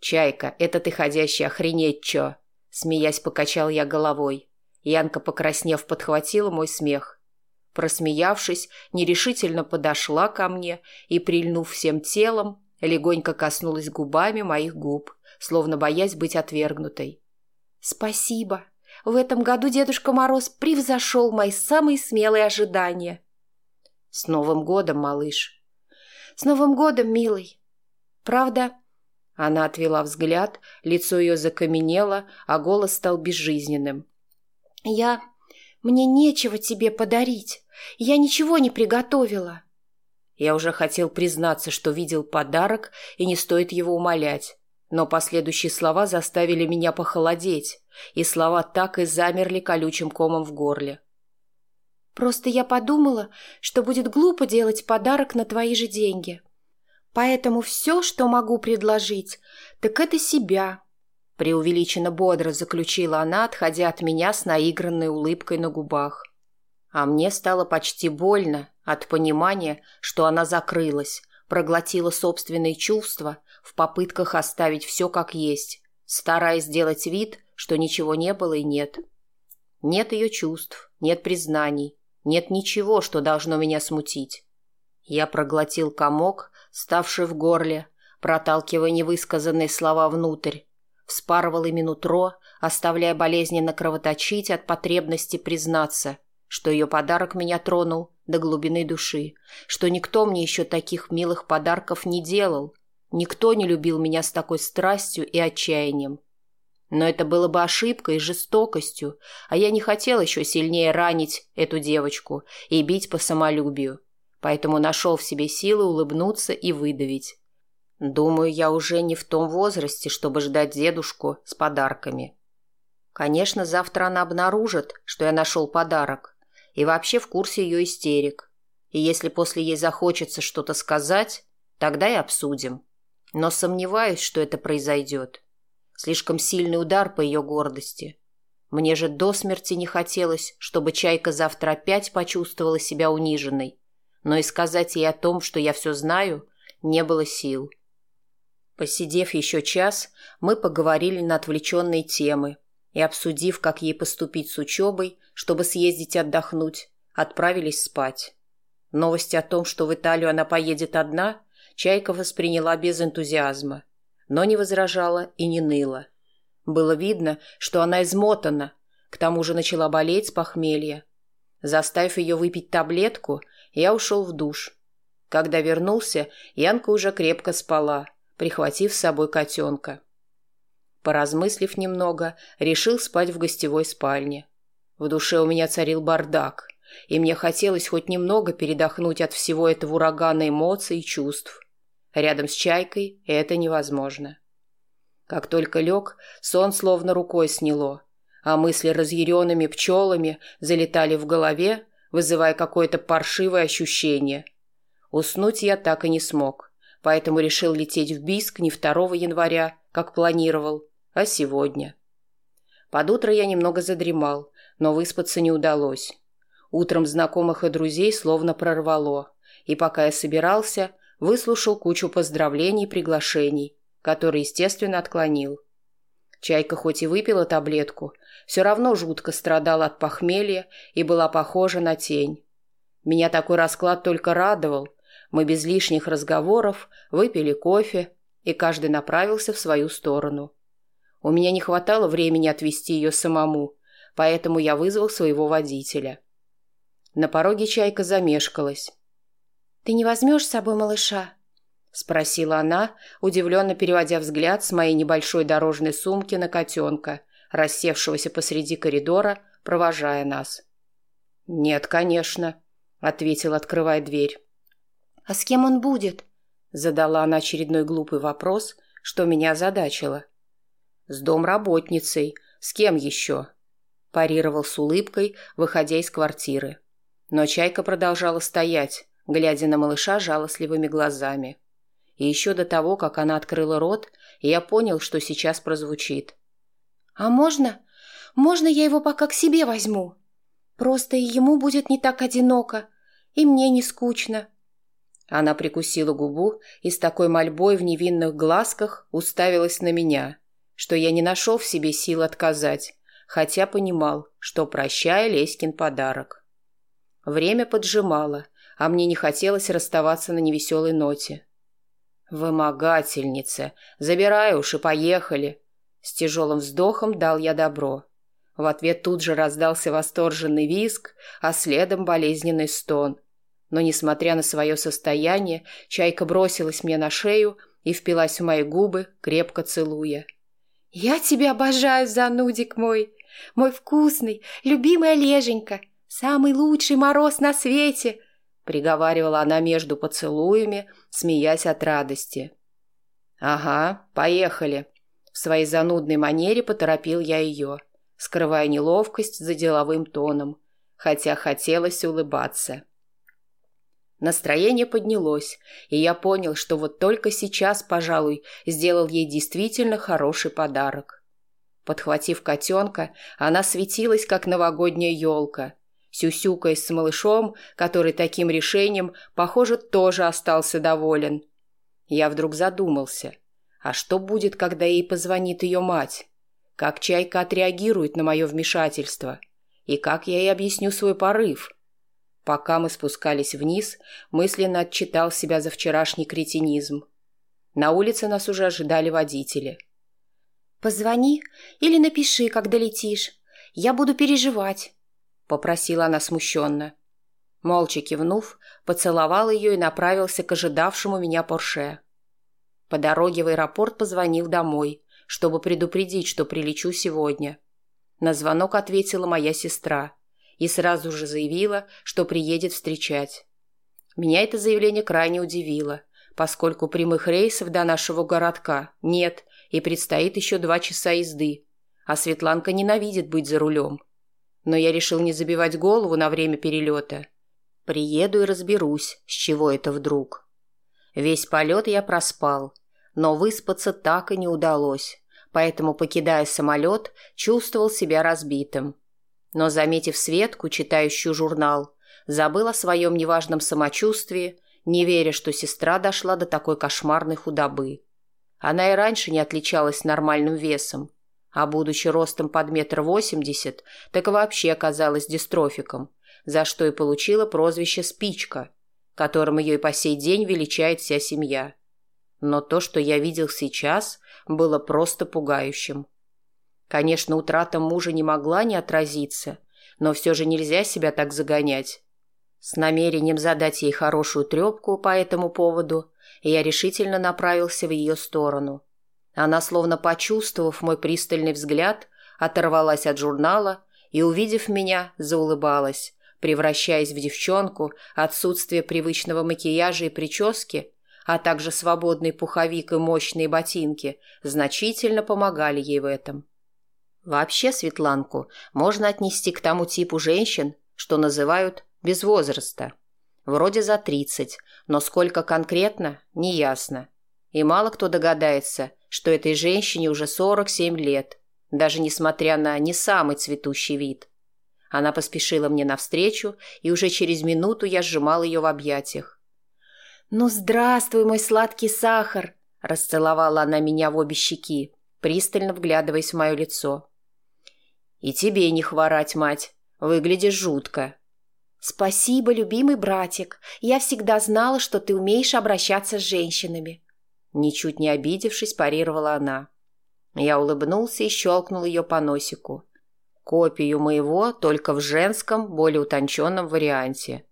«Чайка, это ты ходящий охренеть чё!» Смеясь, покачал я головой. Янка, покраснев, подхватила мой смех. Просмеявшись, нерешительно подошла ко мне и, прильнув всем телом, легонько коснулась губами моих губ, словно боясь быть отвергнутой. «Спасибо. В этом году Дедушка Мороз превзошел мои самые смелые ожидания». «С Новым годом, малыш!» «С Новым годом, милый!» «Правда, она отвела взгляд, лицо ее закаменело, а голос стал безжизненным. «Я... Мне нечего тебе подарить. Я ничего не приготовила». Я уже хотел признаться, что видел подарок, и не стоит его умолять. Но последующие слова заставили меня похолодеть, и слова так и замерли колючим комом в горле. Просто я подумала, что будет глупо делать подарок на твои же деньги. Поэтому все, что могу предложить, так это себя, преувеличенно бодро заключила она, отходя от меня с наигранной улыбкой на губах. А мне стало почти больно от понимания, что она закрылась, проглотила собственные чувства в попытках оставить все как есть, стараясь сделать вид, что ничего не было и нет. Нет ее чувств, нет признаний, нет ничего, что должно меня смутить. Я проглотил комок, ставший в горле, проталкивая невысказанные слова внутрь, вспарывал ими нутро, оставляя болезненно кровоточить от потребности признаться, что ее подарок меня тронул до глубины души, что никто мне еще таких милых подарков не делал, никто не любил меня с такой страстью и отчаянием. Но это было бы ошибкой и жестокостью, а я не хотел еще сильнее ранить эту девочку и бить по самолюбию. Поэтому нашел в себе силы улыбнуться и выдавить. Думаю, я уже не в том возрасте, чтобы ждать дедушку с подарками. Конечно, завтра она обнаружит, что я нашел подарок, и вообще в курсе ее истерик. И если после ей захочется что-то сказать, тогда и обсудим. Но сомневаюсь, что это произойдет. Слишком сильный удар по ее гордости. Мне же до смерти не хотелось, чтобы Чайка завтра опять почувствовала себя униженной. Но и сказать ей о том, что я все знаю, не было сил. Посидев еще час, мы поговорили на отвлеченные темы и, обсудив, как ей поступить с учебой, чтобы съездить отдохнуть, отправились спать. Новость о том, что в Италию она поедет одна, Чайка восприняла без энтузиазма но не возражала и не ныла. Было видно, что она измотана, к тому же начала болеть с похмелья. Заставив ее выпить таблетку, я ушел в душ. Когда вернулся, Янка уже крепко спала, прихватив с собой котенка. Поразмыслив немного, решил спать в гостевой спальне. В душе у меня царил бардак, и мне хотелось хоть немного передохнуть от всего этого урагана эмоций и чувств. Рядом с чайкой это невозможно. Как только лег, сон словно рукой сняло, а мысли разъяренными пчелами залетали в голове, вызывая какое-то паршивое ощущение. Уснуть я так и не смог, поэтому решил лететь в Биск не 2 января, как планировал, а сегодня. Под утро я немного задремал, но выспаться не удалось. Утром знакомых и друзей словно прорвало, и пока я собирался, выслушал кучу поздравлений и приглашений, которые, естественно, отклонил. Чайка хоть и выпила таблетку, все равно жутко страдала от похмелья и была похожа на тень. Меня такой расклад только радовал. Мы без лишних разговоров выпили кофе, и каждый направился в свою сторону. У меня не хватало времени отвезти ее самому, поэтому я вызвал своего водителя. На пороге чайка замешкалась. «Ты не возьмешь с собой малыша?» — спросила она, удивленно переводя взгляд с моей небольшой дорожной сумки на котенка, рассевшегося посреди коридора, провожая нас. «Нет, конечно», — ответил, открывая дверь. «А с кем он будет?» — задала она очередной глупый вопрос, что меня озадачило. «С домработницей. С кем еще?» — парировал с улыбкой, выходя из квартиры. Но Чайка продолжала стоять, глядя на малыша жалостливыми глазами. И еще до того, как она открыла рот, я понял, что сейчас прозвучит. «А можно? Можно я его пока к себе возьму? Просто и ему будет не так одиноко, и мне не скучно». Она прикусила губу и с такой мольбой в невинных глазках уставилась на меня, что я не нашел в себе сил отказать, хотя понимал, что прощая Леськин подарок. Время поджимало, а мне не хотелось расставаться на невеселой ноте. «Вымогательница! Забирай уж и поехали!» С тяжелым вздохом дал я добро. В ответ тут же раздался восторженный визг, а следом болезненный стон. Но, несмотря на свое состояние, чайка бросилась мне на шею и впилась в мои губы, крепко целуя. «Я тебя обожаю, занудик мой! Мой вкусный, любимый Олеженька! Самый лучший мороз на свете!» приговаривала она между поцелуями, смеясь от радости. «Ага, поехали!» В своей занудной манере поторопил я ее, скрывая неловкость за деловым тоном, хотя хотелось улыбаться. Настроение поднялось, и я понял, что вот только сейчас, пожалуй, сделал ей действительно хороший подарок. Подхватив котенка, она светилась, как новогодняя елка, сюсюкаясь с малышом, который таким решением, похоже, тоже остался доволен. Я вдруг задумался, а что будет, когда ей позвонит ее мать? Как Чайка отреагирует на мое вмешательство? И как я ей объясню свой порыв? Пока мы спускались вниз, мысленно отчитал себя за вчерашний кретинизм. На улице нас уже ожидали водители. «Позвони или напиши, когда летишь. Я буду переживать», — попросила она смущенно. Молча кивнув, поцеловал ее и направился к ожидавшему меня Порше. По дороге в аэропорт позвонил домой, чтобы предупредить, что прилечу сегодня. На звонок ответила моя сестра и сразу же заявила, что приедет встречать. Меня это заявление крайне удивило, поскольку прямых рейсов до нашего городка нет и предстоит еще два часа езды, а Светланка ненавидит быть за рулем. Но я решил не забивать голову на время перелета. Приеду и разберусь, с чего это вдруг. Весь полет я проспал, но выспаться так и не удалось, поэтому, покидая самолет, чувствовал себя разбитым но, заметив Светку, читающую журнал, забыл о своем неважном самочувствии, не веря, что сестра дошла до такой кошмарной худобы. Она и раньше не отличалась нормальным весом, а, будучи ростом под метр восемьдесят, так вообще оказалась дистрофиком, за что и получила прозвище «Спичка», которым ее и по сей день величает вся семья. Но то, что я видел сейчас, было просто пугающим. Конечно, утрата мужа не могла не отразиться, но все же нельзя себя так загонять. С намерением задать ей хорошую трепку по этому поводу, я решительно направился в ее сторону. Она, словно почувствовав мой пристальный взгляд, оторвалась от журнала и, увидев меня, заулыбалась, превращаясь в девчонку, отсутствие привычного макияжа и прически, а также свободный пуховик и мощные ботинки значительно помогали ей в этом. Вообще Светланку можно отнести к тому типу женщин, что называют без возраста. Вроде за 30, но сколько конкретно, неясно. И мало кто догадается, что этой женщине уже 47 лет, даже несмотря на не самый цветущий вид. Она поспешила мне навстречу, и уже через минуту я сжимал ее в объятиях. «Ну, здравствуй, мой сладкий сахар!» – расцеловала она меня в обе щеки, пристально вглядываясь в мое лицо. «И тебе не хворать, мать. Выглядишь жутко». «Спасибо, любимый братик. Я всегда знала, что ты умеешь обращаться с женщинами». Ничуть не обидевшись, парировала она. Я улыбнулся и щелкнул ее по носику. Копию моего, только в женском, более утонченном варианте.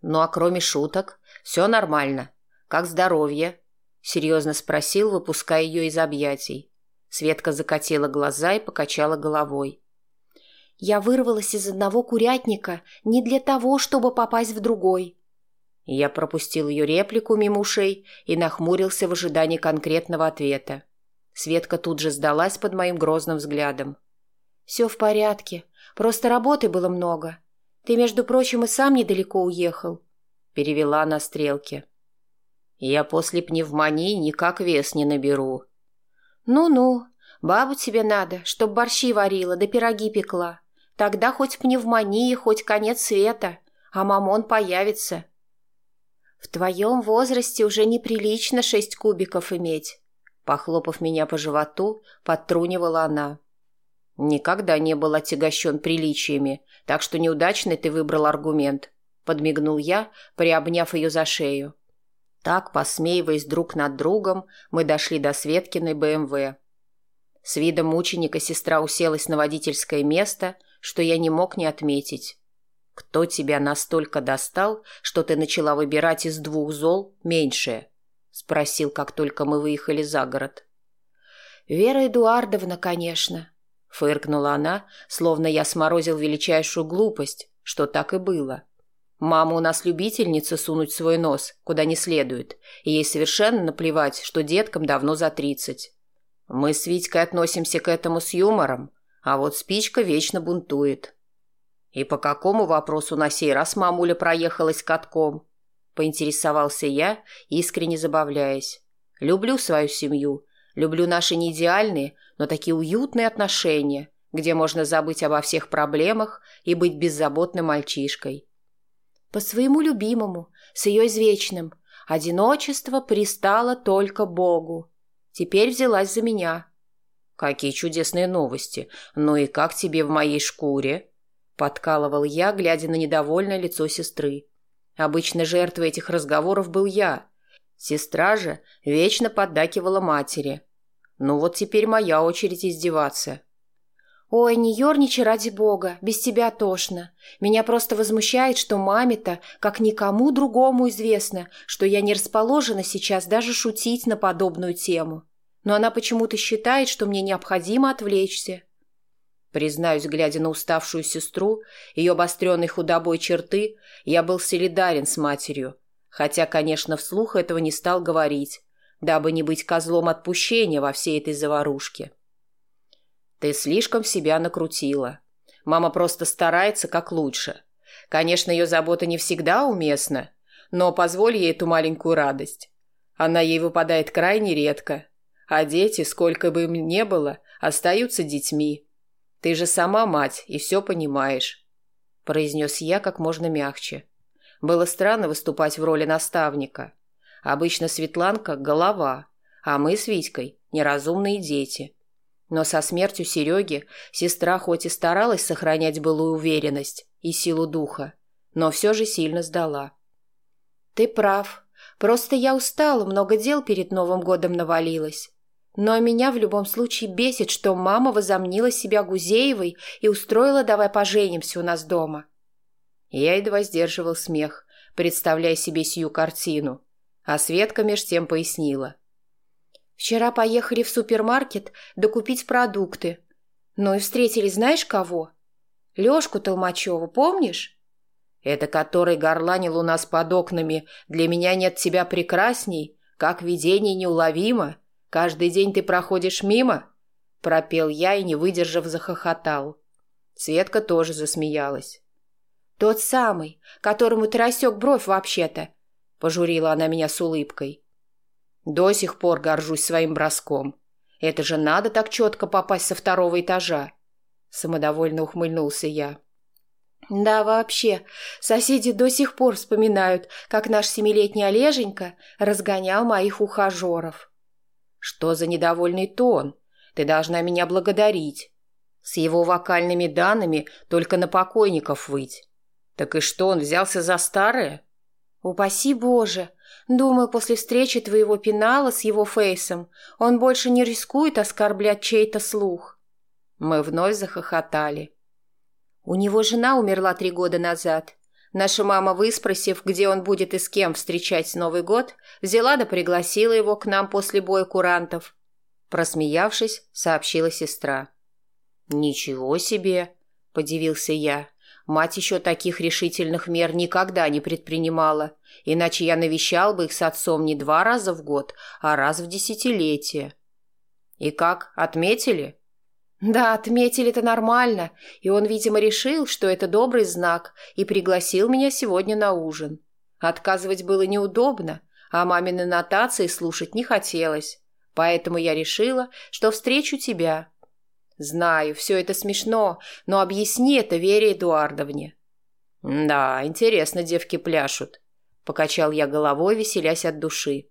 «Ну а кроме шуток, все нормально. Как здоровье?» — серьезно спросил, выпуская ее из объятий. Светка закатила глаза и покачала головой. «Я вырвалась из одного курятника не для того, чтобы попасть в другой». Я пропустил ее реплику мимо ушей и нахмурился в ожидании конкретного ответа. Светка тут же сдалась под моим грозным взглядом. «Все в порядке. Просто работы было много. Ты, между прочим, и сам недалеко уехал», — перевела на стрелки. «Я после пневмонии никак вес не наберу», «Ну-ну, бабу тебе надо, чтоб борщи варила да пироги пекла. Тогда хоть пневмония, хоть конец света, а мамон появится». «В твоем возрасте уже неприлично шесть кубиков иметь», похлопав меня по животу, подтрунивала она. «Никогда не был отягощен приличиями, так что неудачный ты выбрал аргумент», подмигнул я, приобняв ее за шею. Так, посмеиваясь друг над другом, мы дошли до Светкиной БМВ. С видом мученика сестра уселась на водительское место, что я не мог не отметить. «Кто тебя настолько достал, что ты начала выбирать из двух зол меньшее?» — спросил, как только мы выехали за город. «Вера Эдуардовна, конечно», — фыркнула она, словно я сморозил величайшую глупость, что так и было. Мама у нас любительница сунуть свой нос, куда не следует, и ей совершенно наплевать, что деткам давно за тридцать. Мы с Витькой относимся к этому с юмором, а вот спичка вечно бунтует. И по какому вопросу на сей раз мамуля проехалась катком? Поинтересовался я, искренне забавляясь. Люблю свою семью, люблю наши неидеальные, но такие уютные отношения, где можно забыть обо всех проблемах и быть беззаботным мальчишкой. По своему любимому, с ее извечным. Одиночество пристало только Богу. Теперь взялась за меня. Какие чудесные новости. Ну и как тебе в моей шкуре? Подкалывал я, глядя на недовольное лицо сестры. Обычно жертвой этих разговоров был я. Сестра же вечно поддакивала матери. Ну вот теперь моя очередь издеваться. «Ой, не ерничай ради бога, без тебя тошно. Меня просто возмущает, что маме-то, как никому другому известно, что я не расположена сейчас даже шутить на подобную тему. Но она почему-то считает, что мне необходимо отвлечься». Признаюсь, глядя на уставшую сестру, ее обостренной худобой черты, я был солидарен с матерью, хотя, конечно, вслух этого не стал говорить, дабы не быть козлом отпущения во всей этой заварушке. Ты слишком себя накрутила. Мама просто старается как лучше. Конечно, ее забота не всегда уместна, но позволь ей эту маленькую радость. Она ей выпадает крайне редко. А дети, сколько бы им ни было, остаются детьми. Ты же сама мать и все понимаешь», – произнес я как можно мягче. Было странно выступать в роли наставника. Обычно Светланка – голова, а мы с Витькой – неразумные дети – но со смертью Сереги сестра хоть и старалась сохранять былую уверенность и силу духа, но все же сильно сдала. «Ты прав. Просто я устала, много дел перед Новым годом навалилось. Но меня в любом случае бесит, что мама возомнила себя Гузеевой и устроила «давай поженимся у нас дома». Я едва сдерживал смех, представляя себе сию картину, а Светка меж тем пояснила. Вчера поехали в супермаркет докупить продукты. Ну и встретили знаешь кого? Лёшку Толмачёва, помнишь? Это который горланил у нас под окнами «Для меня нет тебя прекрасней, как видение неуловимо, каждый день ты проходишь мимо?» Пропел я и, не выдержав, захохотал. Светка тоже засмеялась. «Тот самый, которому ты бровь вообще-то», — пожурила она меня с улыбкой. До сих пор горжусь своим броском. Это же надо так четко попасть со второго этажа. Самодовольно ухмыльнулся я. Да, вообще, соседи до сих пор вспоминают, как наш семилетний Олеженька разгонял моих ухажеров. Что за недовольный тон? Ты должна меня благодарить. С его вокальными данными только на покойников выть. Так и что, он взялся за старое? Упаси Боже, Думаю, после встречи твоего пенала с его фейсом он больше не рискует оскорблять чей-то слух. Мы вновь захохотали. У него жена умерла три года назад. Наша мама, выспросив, где он будет и с кем встречать Новый год, взяла да пригласила его к нам после боя курантов. Просмеявшись, сообщила сестра. «Ничего себе!» – подивился я. Мать еще таких решительных мер никогда не предпринимала, иначе я навещал бы их с отцом не два раза в год, а раз в десятилетие. И как, отметили? Да, отметили-то нормально, и он, видимо, решил, что это добрый знак, и пригласил меня сегодня на ужин. Отказывать было неудобно, а мамины нотации слушать не хотелось, поэтому я решила, что встречу тебя, Знаю, все это смешно, но объясни это Вере Эдуардовне. Да, интересно девки пляшут. Покачал я головой, веселясь от души.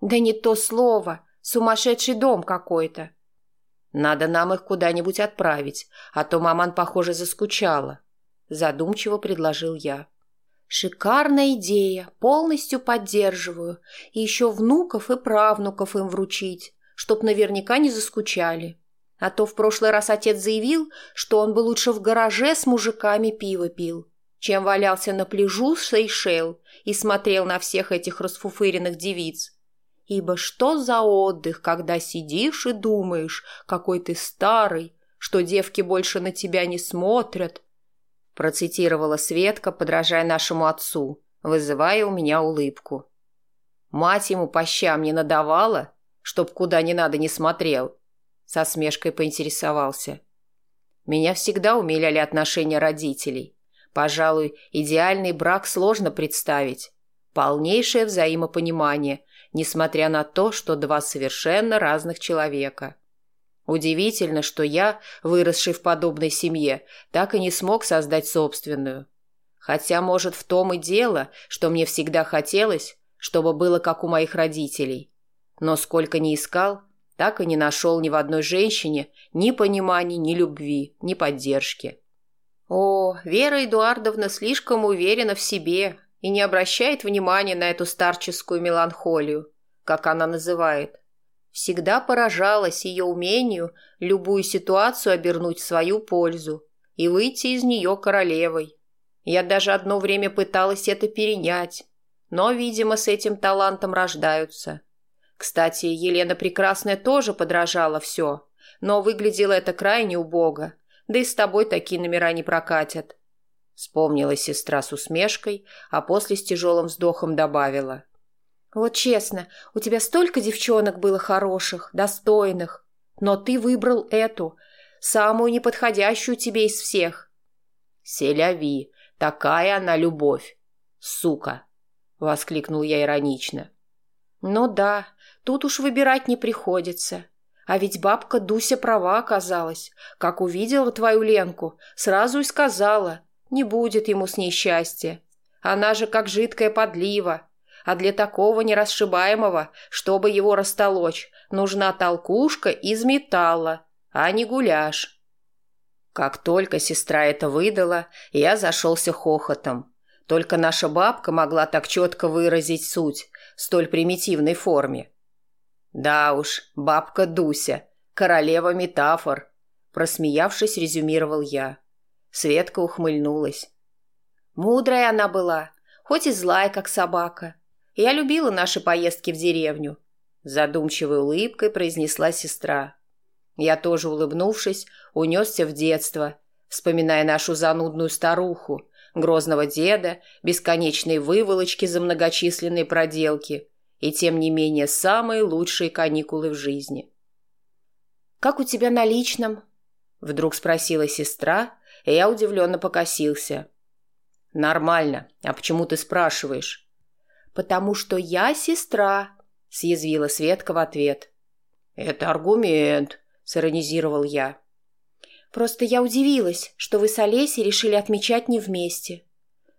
Да не то слово. Сумасшедший дом какой-то. Надо нам их куда-нибудь отправить, а то маман, похоже, заскучала. Задумчиво предложил я. Шикарная идея, полностью поддерживаю. И еще внуков и правнуков им вручить, чтоб наверняка не заскучали. А то в прошлый раз отец заявил, что он бы лучше в гараже с мужиками пиво пил, чем валялся на пляжу с Сейшел и смотрел на всех этих расфуфыренных девиц. Ибо что за отдых, когда сидишь и думаешь, какой ты старый, что девки больше на тебя не смотрят? Процитировала Светка, подражая нашему отцу, вызывая у меня улыбку. Мать ему по щам не надавала, чтоб куда не надо не смотрел, со смешкой поинтересовался. Меня всегда умиляли отношения родителей. Пожалуй, идеальный брак сложно представить. Полнейшее взаимопонимание, несмотря на то, что два совершенно разных человека. Удивительно, что я, выросший в подобной семье, так и не смог создать собственную. Хотя, может, в том и дело, что мне всегда хотелось, чтобы было как у моих родителей. Но сколько ни искал, так и не нашел ни в одной женщине ни понимания, ни любви, ни поддержки. О, Вера Эдуардовна слишком уверена в себе и не обращает внимания на эту старческую меланхолию, как она называет. Всегда поражалась ее умению любую ситуацию обернуть в свою пользу и выйти из нее королевой. Я даже одно время пыталась это перенять, но, видимо, с этим талантом рождаются. Кстати, Елена Прекрасная тоже подражала все, но выглядело это крайне убого, да и с тобой такие номера не прокатят. Вспомнила сестра с усмешкой, а после с тяжелым вздохом добавила. «Вот честно, у тебя столько девчонок было хороших, достойных, но ты выбрал эту, самую неподходящую тебе из всех». «Селяви, такая она любовь, сука!» — воскликнул я иронично. «Ну да, тут уж выбирать не приходится. А ведь бабка Дуся права оказалась. Как увидела твою Ленку, сразу и сказала, не будет ему с ней счастья. Она же как жидкая подлива. А для такого нерасшибаемого, чтобы его растолочь, нужна толкушка из металла, а не гуляш. Как только сестра это выдала, я зашелся хохотом. Только наша бабка могла так четко выразить суть в столь примитивной форме. Да уж, бабка Дуся, королева метафор, просмеявшись, резюмировал я. Светка ухмыльнулась. Мудрая она была, хоть и злая, как собака. Я любила наши поездки в деревню. Задумчивой улыбкой произнесла сестра. Я тоже, улыбнувшись, унесся в детство, вспоминая нашу занудную старуху, грозного деда, бесконечные выволочки за многочисленные проделки и, тем не менее, самые лучшие каникулы в жизни. «Как у тебя на личном?» – вдруг спросила сестра, и я удивленно покосился. «Нормально. А почему ты спрашиваешь?» «Потому что я сестра», — съязвила Светка в ответ. «Это аргумент», — сиронизировал я. «Просто я удивилась, что вы с Олесей решили отмечать не вместе.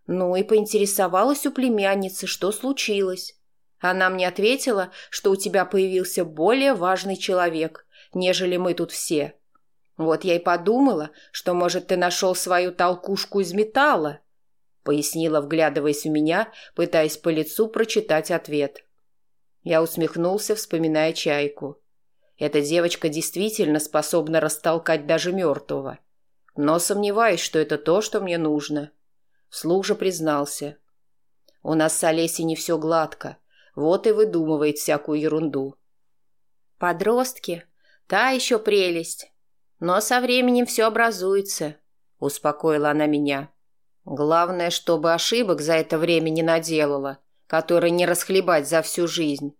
Ну и поинтересовалась у племянницы, что случилось. Она мне ответила, что у тебя появился более важный человек, нежели мы тут все. Вот я и подумала, что, может, ты нашел свою толкушку из металла, — пояснила, вглядываясь в меня, пытаясь по лицу прочитать ответ. Я усмехнулся, вспоминая чайку. Эта девочка действительно способна растолкать даже мертвого. Но сомневаюсь, что это то, что мне нужно. Вслух же признался. У нас с Олесей не все гладко. Вот и выдумывает всякую ерунду. Подростки. Та еще прелесть. Но со временем все образуется, успокоила она меня. Главное, чтобы ошибок за это время не наделала, которые не расхлебать за всю жизнь.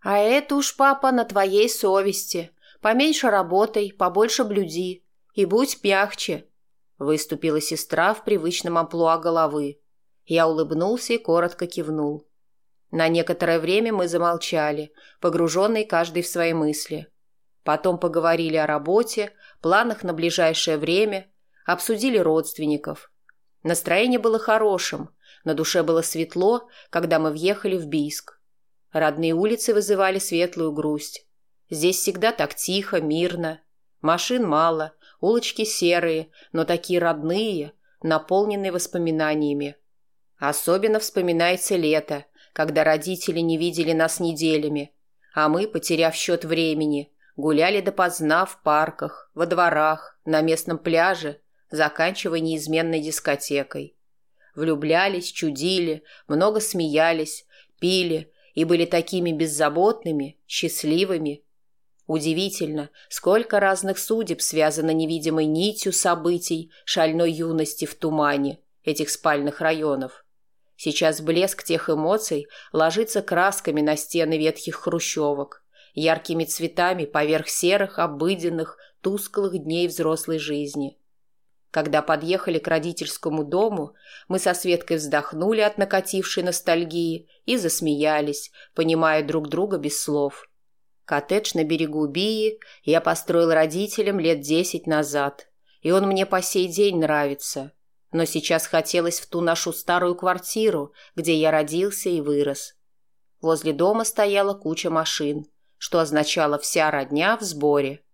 А это уж, папа, на твоей совести. Поменьше работай, побольше блюди. И будь мягче, — выступила сестра в привычном амплуа головы. Я улыбнулся и коротко кивнул. На некоторое время мы замолчали, погруженные каждый в свои мысли. Потом поговорили о работе, планах на ближайшее время, обсудили родственников — Настроение было хорошим, на душе было светло, когда мы въехали в Бийск. Родные улицы вызывали светлую грусть. Здесь всегда так тихо, мирно. Машин мало, улочки серые, но такие родные, наполненные воспоминаниями. Особенно вспоминается лето, когда родители не видели нас неделями, а мы, потеряв счет времени, гуляли допоздна в парках, во дворах, на местном пляже заканчивая неизменной дискотекой. Влюблялись, чудили, много смеялись, пили и были такими беззаботными, счастливыми. Удивительно, сколько разных судеб связано невидимой нитью событий шальной юности в тумане этих спальных районов. Сейчас блеск тех эмоций ложится красками на стены ветхих хрущевок, яркими цветами поверх серых, обыденных, тусклых дней взрослой жизни. Когда подъехали к родительскому дому, мы со Светкой вздохнули от накатившей ностальгии и засмеялись, понимая друг друга без слов. Коттедж на берегу Бии я построил родителям лет десять назад, и он мне по сей день нравится. Но сейчас хотелось в ту нашу старую квартиру, где я родился и вырос. Возле дома стояла куча машин, что означало «вся родня в сборе».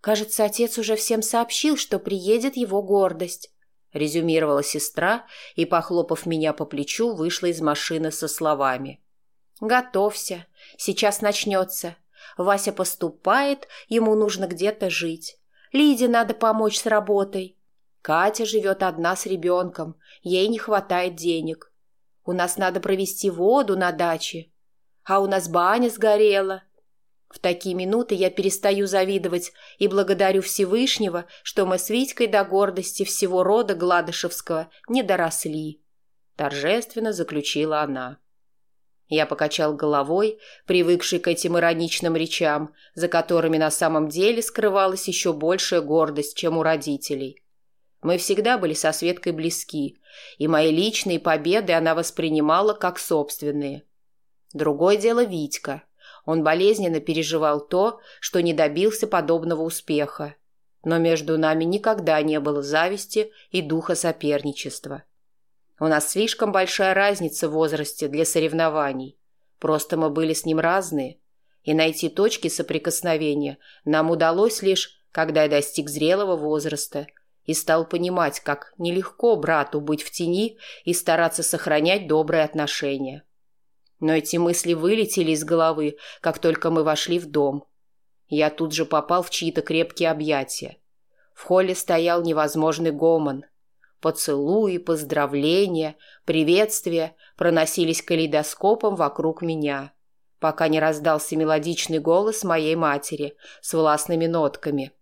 «Кажется, отец уже всем сообщил, что приедет его гордость», резюмировала сестра и, похлопав меня по плечу, вышла из машины со словами. «Готовься, сейчас начнется. Вася поступает, ему нужно где-то жить. Лиде надо помочь с работой. Катя живет одна с ребенком, ей не хватает денег. У нас надо провести воду на даче. А у нас баня сгорела. В такие минуты я перестаю завидовать и благодарю Всевышнего, что мы с Витькой до гордости всего рода Гладышевского не доросли. Торжественно заключила она. Я покачал головой, привыкший к этим ироничным речам, за которыми на самом деле скрывалась еще большая гордость, чем у родителей. Мы всегда были со Светкой близки, и мои личные победы она воспринимала как собственные. Другое дело Витька – он болезненно переживал то, что не добился подобного успеха. Но между нами никогда не было зависти и духа соперничества. У нас слишком большая разница в возрасте для соревнований. Просто мы были с ним разные. И найти точки соприкосновения нам удалось лишь, когда я достиг зрелого возраста и стал понимать, как нелегко брату быть в тени и стараться сохранять добрые отношения. Но эти мысли вылетели из головы, как только мы вошли в дом. Я тут же попал в чьи-то крепкие объятия. В холле стоял невозможный гомон. Поцелуи, поздравления, приветствия проносились калейдоскопом вокруг меня, пока не раздался мелодичный голос моей матери с властными нотками.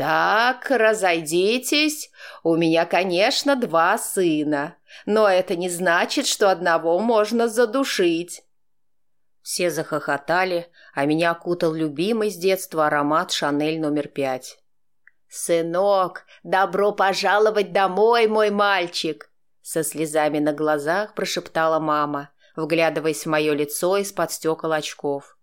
«Так, разойдитесь. У меня, конечно, два сына. Но это не значит, что одного можно задушить. Все захохотали, а меня окутал любимый с детства аромат «Шанель номер пять». «Сынок, добро пожаловать домой, мой мальчик!» Со слезами на глазах прошептала мама, вглядываясь в мое лицо из-под стекол очков.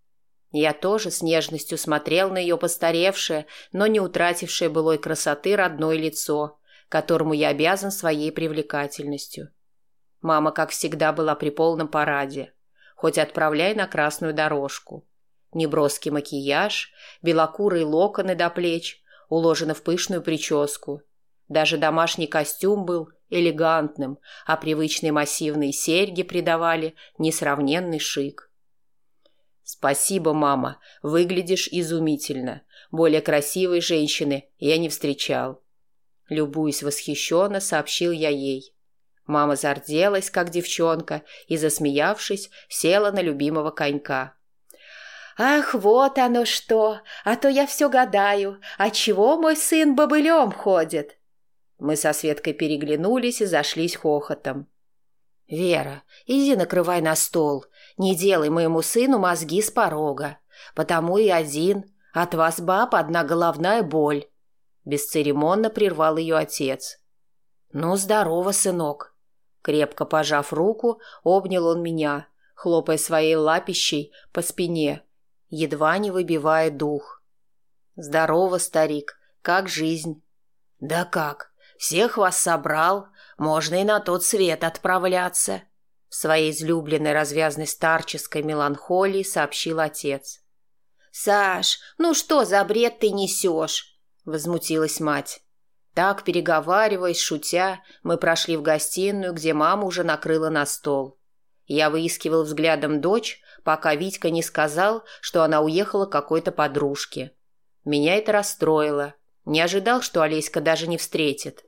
Я тоже с нежностью смотрел на ее постаревшее, но не утратившее былой красоты родное лицо, которому я обязан своей привлекательностью. Мама, как всегда, была при полном параде, хоть отправляй на красную дорожку. Неброский макияж, белокурые локоны до плеч, уложены в пышную прическу. Даже домашний костюм был элегантным, а привычные массивные серьги придавали несравненный шик. «Спасибо, мама, выглядишь изумительно. Более красивой женщины я не встречал», Любуясь восхищенно, сообщил я ей. Мама зарделась, как девчонка, и, засмеявшись, села на любимого конька. «Ах, вот оно что! А то я все гадаю, отчего мой сын бобылем ходит?» Мы со Светкой переглянулись и зашлись хохотом. «Вера, иди накрывай на стол. Не делай моему сыну мозги с порога. Потому и один. От вас, баб, одна головная боль. Бесцеремонно прервал ее отец. «Ну, здорово, сынок!» Крепко пожав руку, обнял он меня, хлопая своей лапищей по спине, едва не выбивая дух. «Здорово, старик! Как жизнь?» «Да как! Всех вас собрал, можно и на тот свет отправляться!» В своей излюбленной развязной старческой меланхолии сообщил отец. «Саш, ну что за бред ты несешь?» возмутилась мать. Так, переговариваясь, шутя, мы прошли в гостиную, где мама уже накрыла на стол. Я выискивал взглядом дочь, пока Витька не сказал, что она уехала к какой-то подружке. Меня это расстроило. Не ожидал, что Олеська даже не встретит.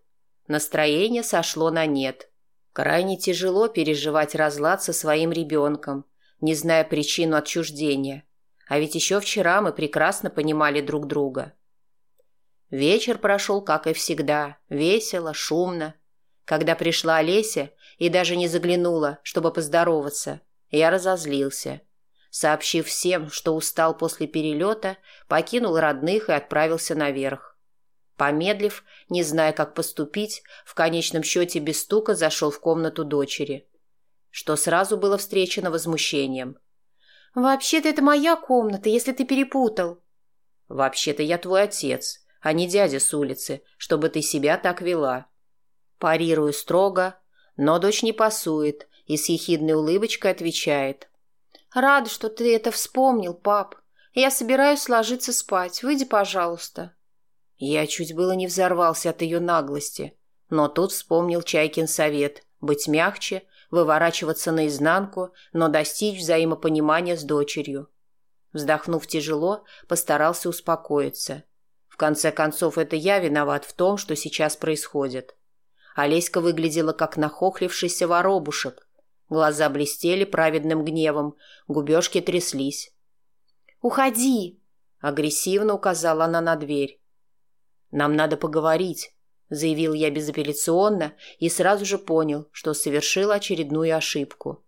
Настроение сошло на нет. Крайне тяжело переживать разлад со своим ребенком, не зная причину отчуждения. А ведь еще вчера мы прекрасно понимали друг друга. Вечер прошел, как и всегда, весело, шумно. Когда пришла Олеся и даже не заглянула, чтобы поздороваться, я разозлился. сообщив всем, что устал после перелета, покинул родных и отправился наверх. Помедлив, не зная, как поступить, в конечном счете без стука зашел в комнату дочери, что сразу было встречено возмущением. «Вообще-то это моя комната, если ты перепутал». «Вообще-то я твой отец, а не дядя с улицы, чтобы ты себя так вела». Парирую строго, но дочь не пасует и с ехидной улыбочкой отвечает. «Рада, что ты это вспомнил, пап. Я собираюсь ложиться спать. Выйди, пожалуйста». Я чуть было не взорвался от ее наглости, но тут вспомнил Чайкин совет – быть мягче, выворачиваться наизнанку, но достичь взаимопонимания с дочерью. Вздохнув тяжело, постарался успокоиться. В конце концов, это я виноват в том, что сейчас происходит. Олеська выглядела как нахохлившийся воробушек. Глаза блестели праведным гневом, губежки тряслись. «Уходи!» — агрессивно указала она на дверь. «Нам надо поговорить», — заявил я безапелляционно и сразу же понял, что совершил очередную ошибку.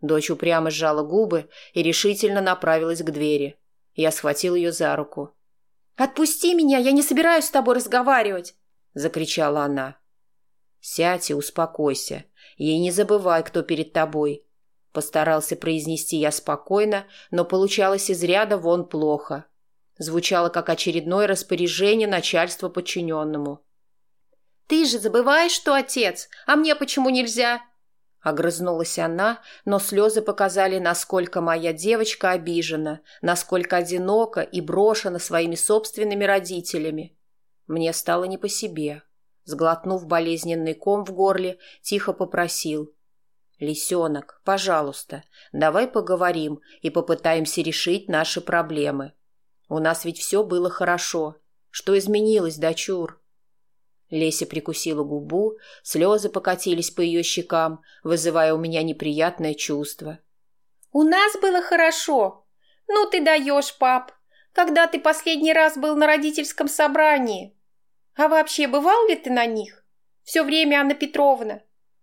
Дочь упрямо сжала губы и решительно направилась к двери. Я схватил ее за руку. «Отпусти меня, я не собираюсь с тобой разговаривать!» — закричала она. «Сядь и успокойся. И не забывай, кто перед тобой». Постарался произнести я спокойно, но получалось из ряда вон плохо. Звучало как очередное распоряжение начальства подчиненному. «Ты же забываешь, что отец, а мне почему нельзя?» Огрызнулась она, но слезы показали, насколько моя девочка обижена, насколько одинока и брошена своими собственными родителями. Мне стало не по себе. Сглотнув болезненный ком в горле, тихо попросил. «Лисенок, пожалуйста, давай поговорим и попытаемся решить наши проблемы. У нас ведь все было хорошо. Что изменилось, дочур?» Леся прикусила губу, слезы покатились по ее щекам, вызывая у меня неприятное чувство. «У нас было хорошо. Ну ты даешь, пап. Когда ты последний раз был на родительском собрании?» А вообще, бывал ли ты на них? Все время, Анна Петровна.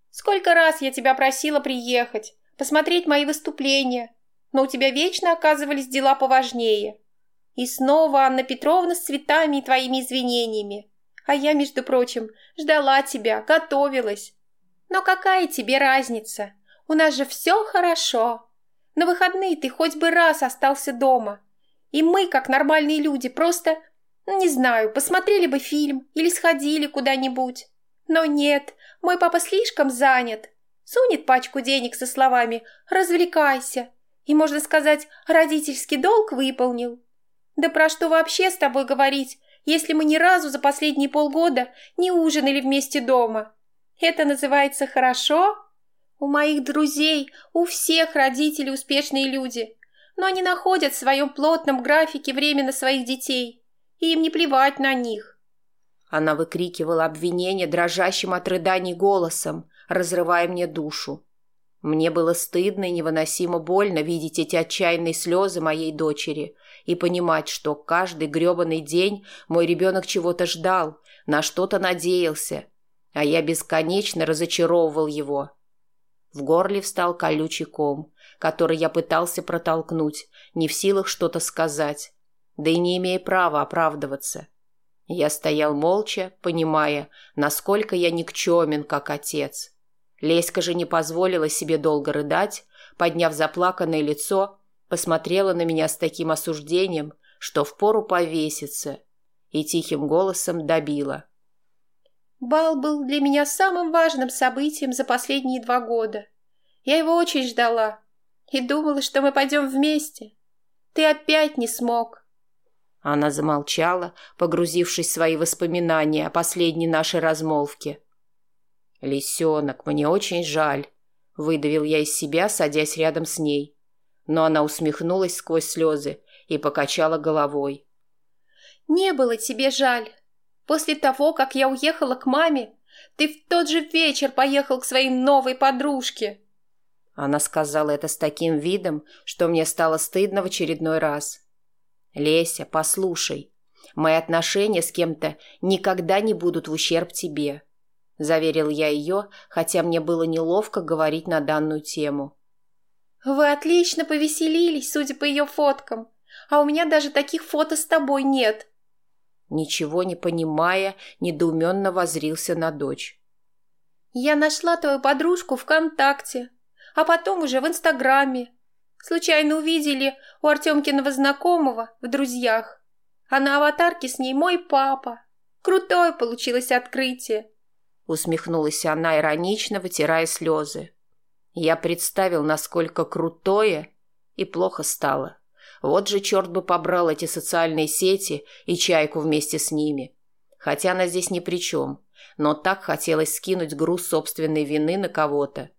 Сколько раз я тебя просила приехать, посмотреть мои выступления, но у тебя вечно оказывались дела поважнее. И снова Анна Петровна с цветами и твоими извинениями. А я, между прочим, ждала тебя, готовилась. Но какая тебе разница? У нас же все хорошо. На выходные ты хоть бы раз остался дома. И мы, как нормальные люди, просто не знаю, посмотрели бы фильм или сходили куда-нибудь. Но нет, мой папа слишком занят. Сунет пачку денег со словами «развлекайся». И, можно сказать, родительский долг выполнил. Да про что вообще с тобой говорить, если мы ни разу за последние полгода не ужинали вместе дома? Это называется хорошо? У моих друзей, у всех родителей успешные люди, но они находят в своем плотном графике время на своих детей и им не плевать на них. Она выкрикивала обвинения дрожащим от рыданий голосом, разрывая мне душу. Мне было стыдно и невыносимо больно видеть эти отчаянные слезы моей дочери и понимать, что каждый гребаный день мой ребенок чего-то ждал, на что-то надеялся, а я бесконечно разочаровывал его. В горле встал колючий ком, который я пытался протолкнуть, не в силах что-то сказать да и не имея права оправдываться. Я стоял молча, понимая, насколько я никчемен, как отец. Леська же не позволила себе долго рыдать, подняв заплаканное лицо, посмотрела на меня с таким осуждением, что впору повеситься, и тихим голосом добила. «Бал был для меня самым важным событием за последние два года. Я его очень ждала и думала, что мы пойдем вместе. Ты опять не смог. Она замолчала, погрузившись в свои воспоминания о последней нашей размолвке. «Лисенок, мне очень жаль», — выдавил я из себя, садясь рядом с ней. Но она усмехнулась сквозь слезы и покачала головой. «Не было тебе жаль. После того, как я уехала к маме, ты в тот же вечер поехал к своей новой подружке». Она сказала это с таким видом, что мне стало стыдно в очередной раз. «Леся, послушай, мои отношения с кем-то никогда не будут в ущерб тебе», – заверил я ее, хотя мне было неловко говорить на данную тему. Вы отлично повеселились, судя по ее фоткам. А у меня даже таких фото с тобой нет. Ничего не понимая, недоуменно возрился на дочь. Я нашла твою подружку ВКонтакте, а потом уже в Инстаграме. Случайно увидели у Артемкиного знакомого в друзьях. А на аватарке с ней мой папа. Крутое получилось открытие. Усмехнулась она иронично, вытирая слезы. Я представил, насколько крутое, и плохо стало. Вот же черт бы побрал эти социальные сети и чайку вместе с ними. Хотя она здесь ни при чем, но так хотелось скинуть груз собственной вины на кого-то.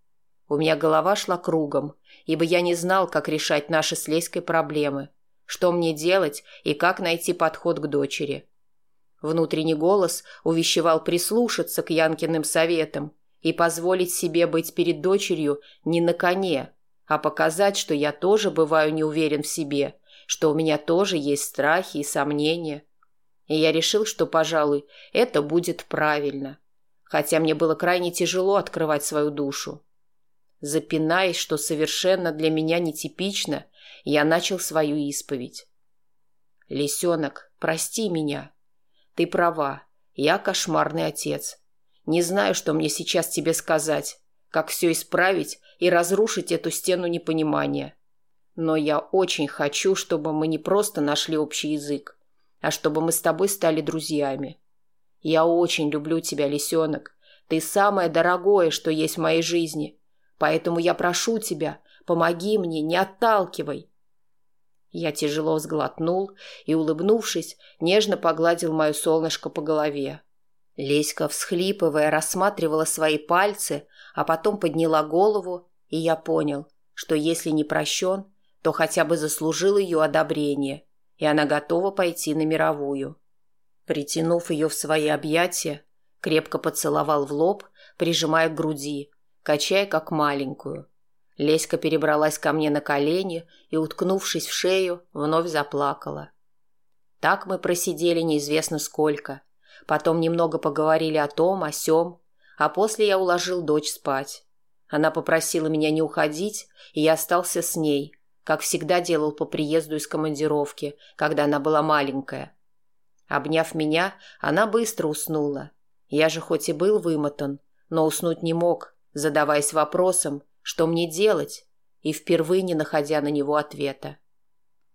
У меня голова шла кругом, ибо я не знал, как решать наши с Леськой проблемы, что мне делать и как найти подход к дочери. Внутренний голос увещевал прислушаться к Янкиным советам и позволить себе быть перед дочерью не на коне, а показать, что я тоже бываю не уверен в себе, что у меня тоже есть страхи и сомнения. И я решил, что, пожалуй, это будет правильно, хотя мне было крайне тяжело открывать свою душу. Запинаясь, что совершенно для меня нетипично, я начал свою исповедь. «Лисенок, прости меня. Ты права, я кошмарный отец. Не знаю, что мне сейчас тебе сказать, как все исправить и разрушить эту стену непонимания. Но я очень хочу, чтобы мы не просто нашли общий язык, а чтобы мы с тобой стали друзьями. Я очень люблю тебя, лисенок. Ты самое дорогое, что есть в моей жизни. Поэтому я прошу тебя, помоги мне, не отталкивай. Я тяжело сглотнул и, улыбнувшись, нежно погладил мое солнышко по голове. Леська, всхлипывая, рассматривала свои пальцы, а потом подняла голову и я понял, что если не прощен, то хотя бы заслужил ее одобрение, и она готова пойти на мировую. Притянув ее в свои объятия, крепко поцеловал в лоб, прижимая к груди, качая как маленькую. Леська перебралась ко мне на колени и, уткнувшись в шею, вновь заплакала. Так мы просидели неизвестно сколько. Потом немного поговорили о том, о сём, а после я уложил дочь спать. Она попросила меня не уходить, и я остался с ней, как всегда делал по приезду из командировки, когда она была маленькая. Обняв меня, она быстро уснула. Я же хоть и был вымотан, но уснуть не мог, задаваясь вопросом, что мне делать, и впервые не находя на него ответа.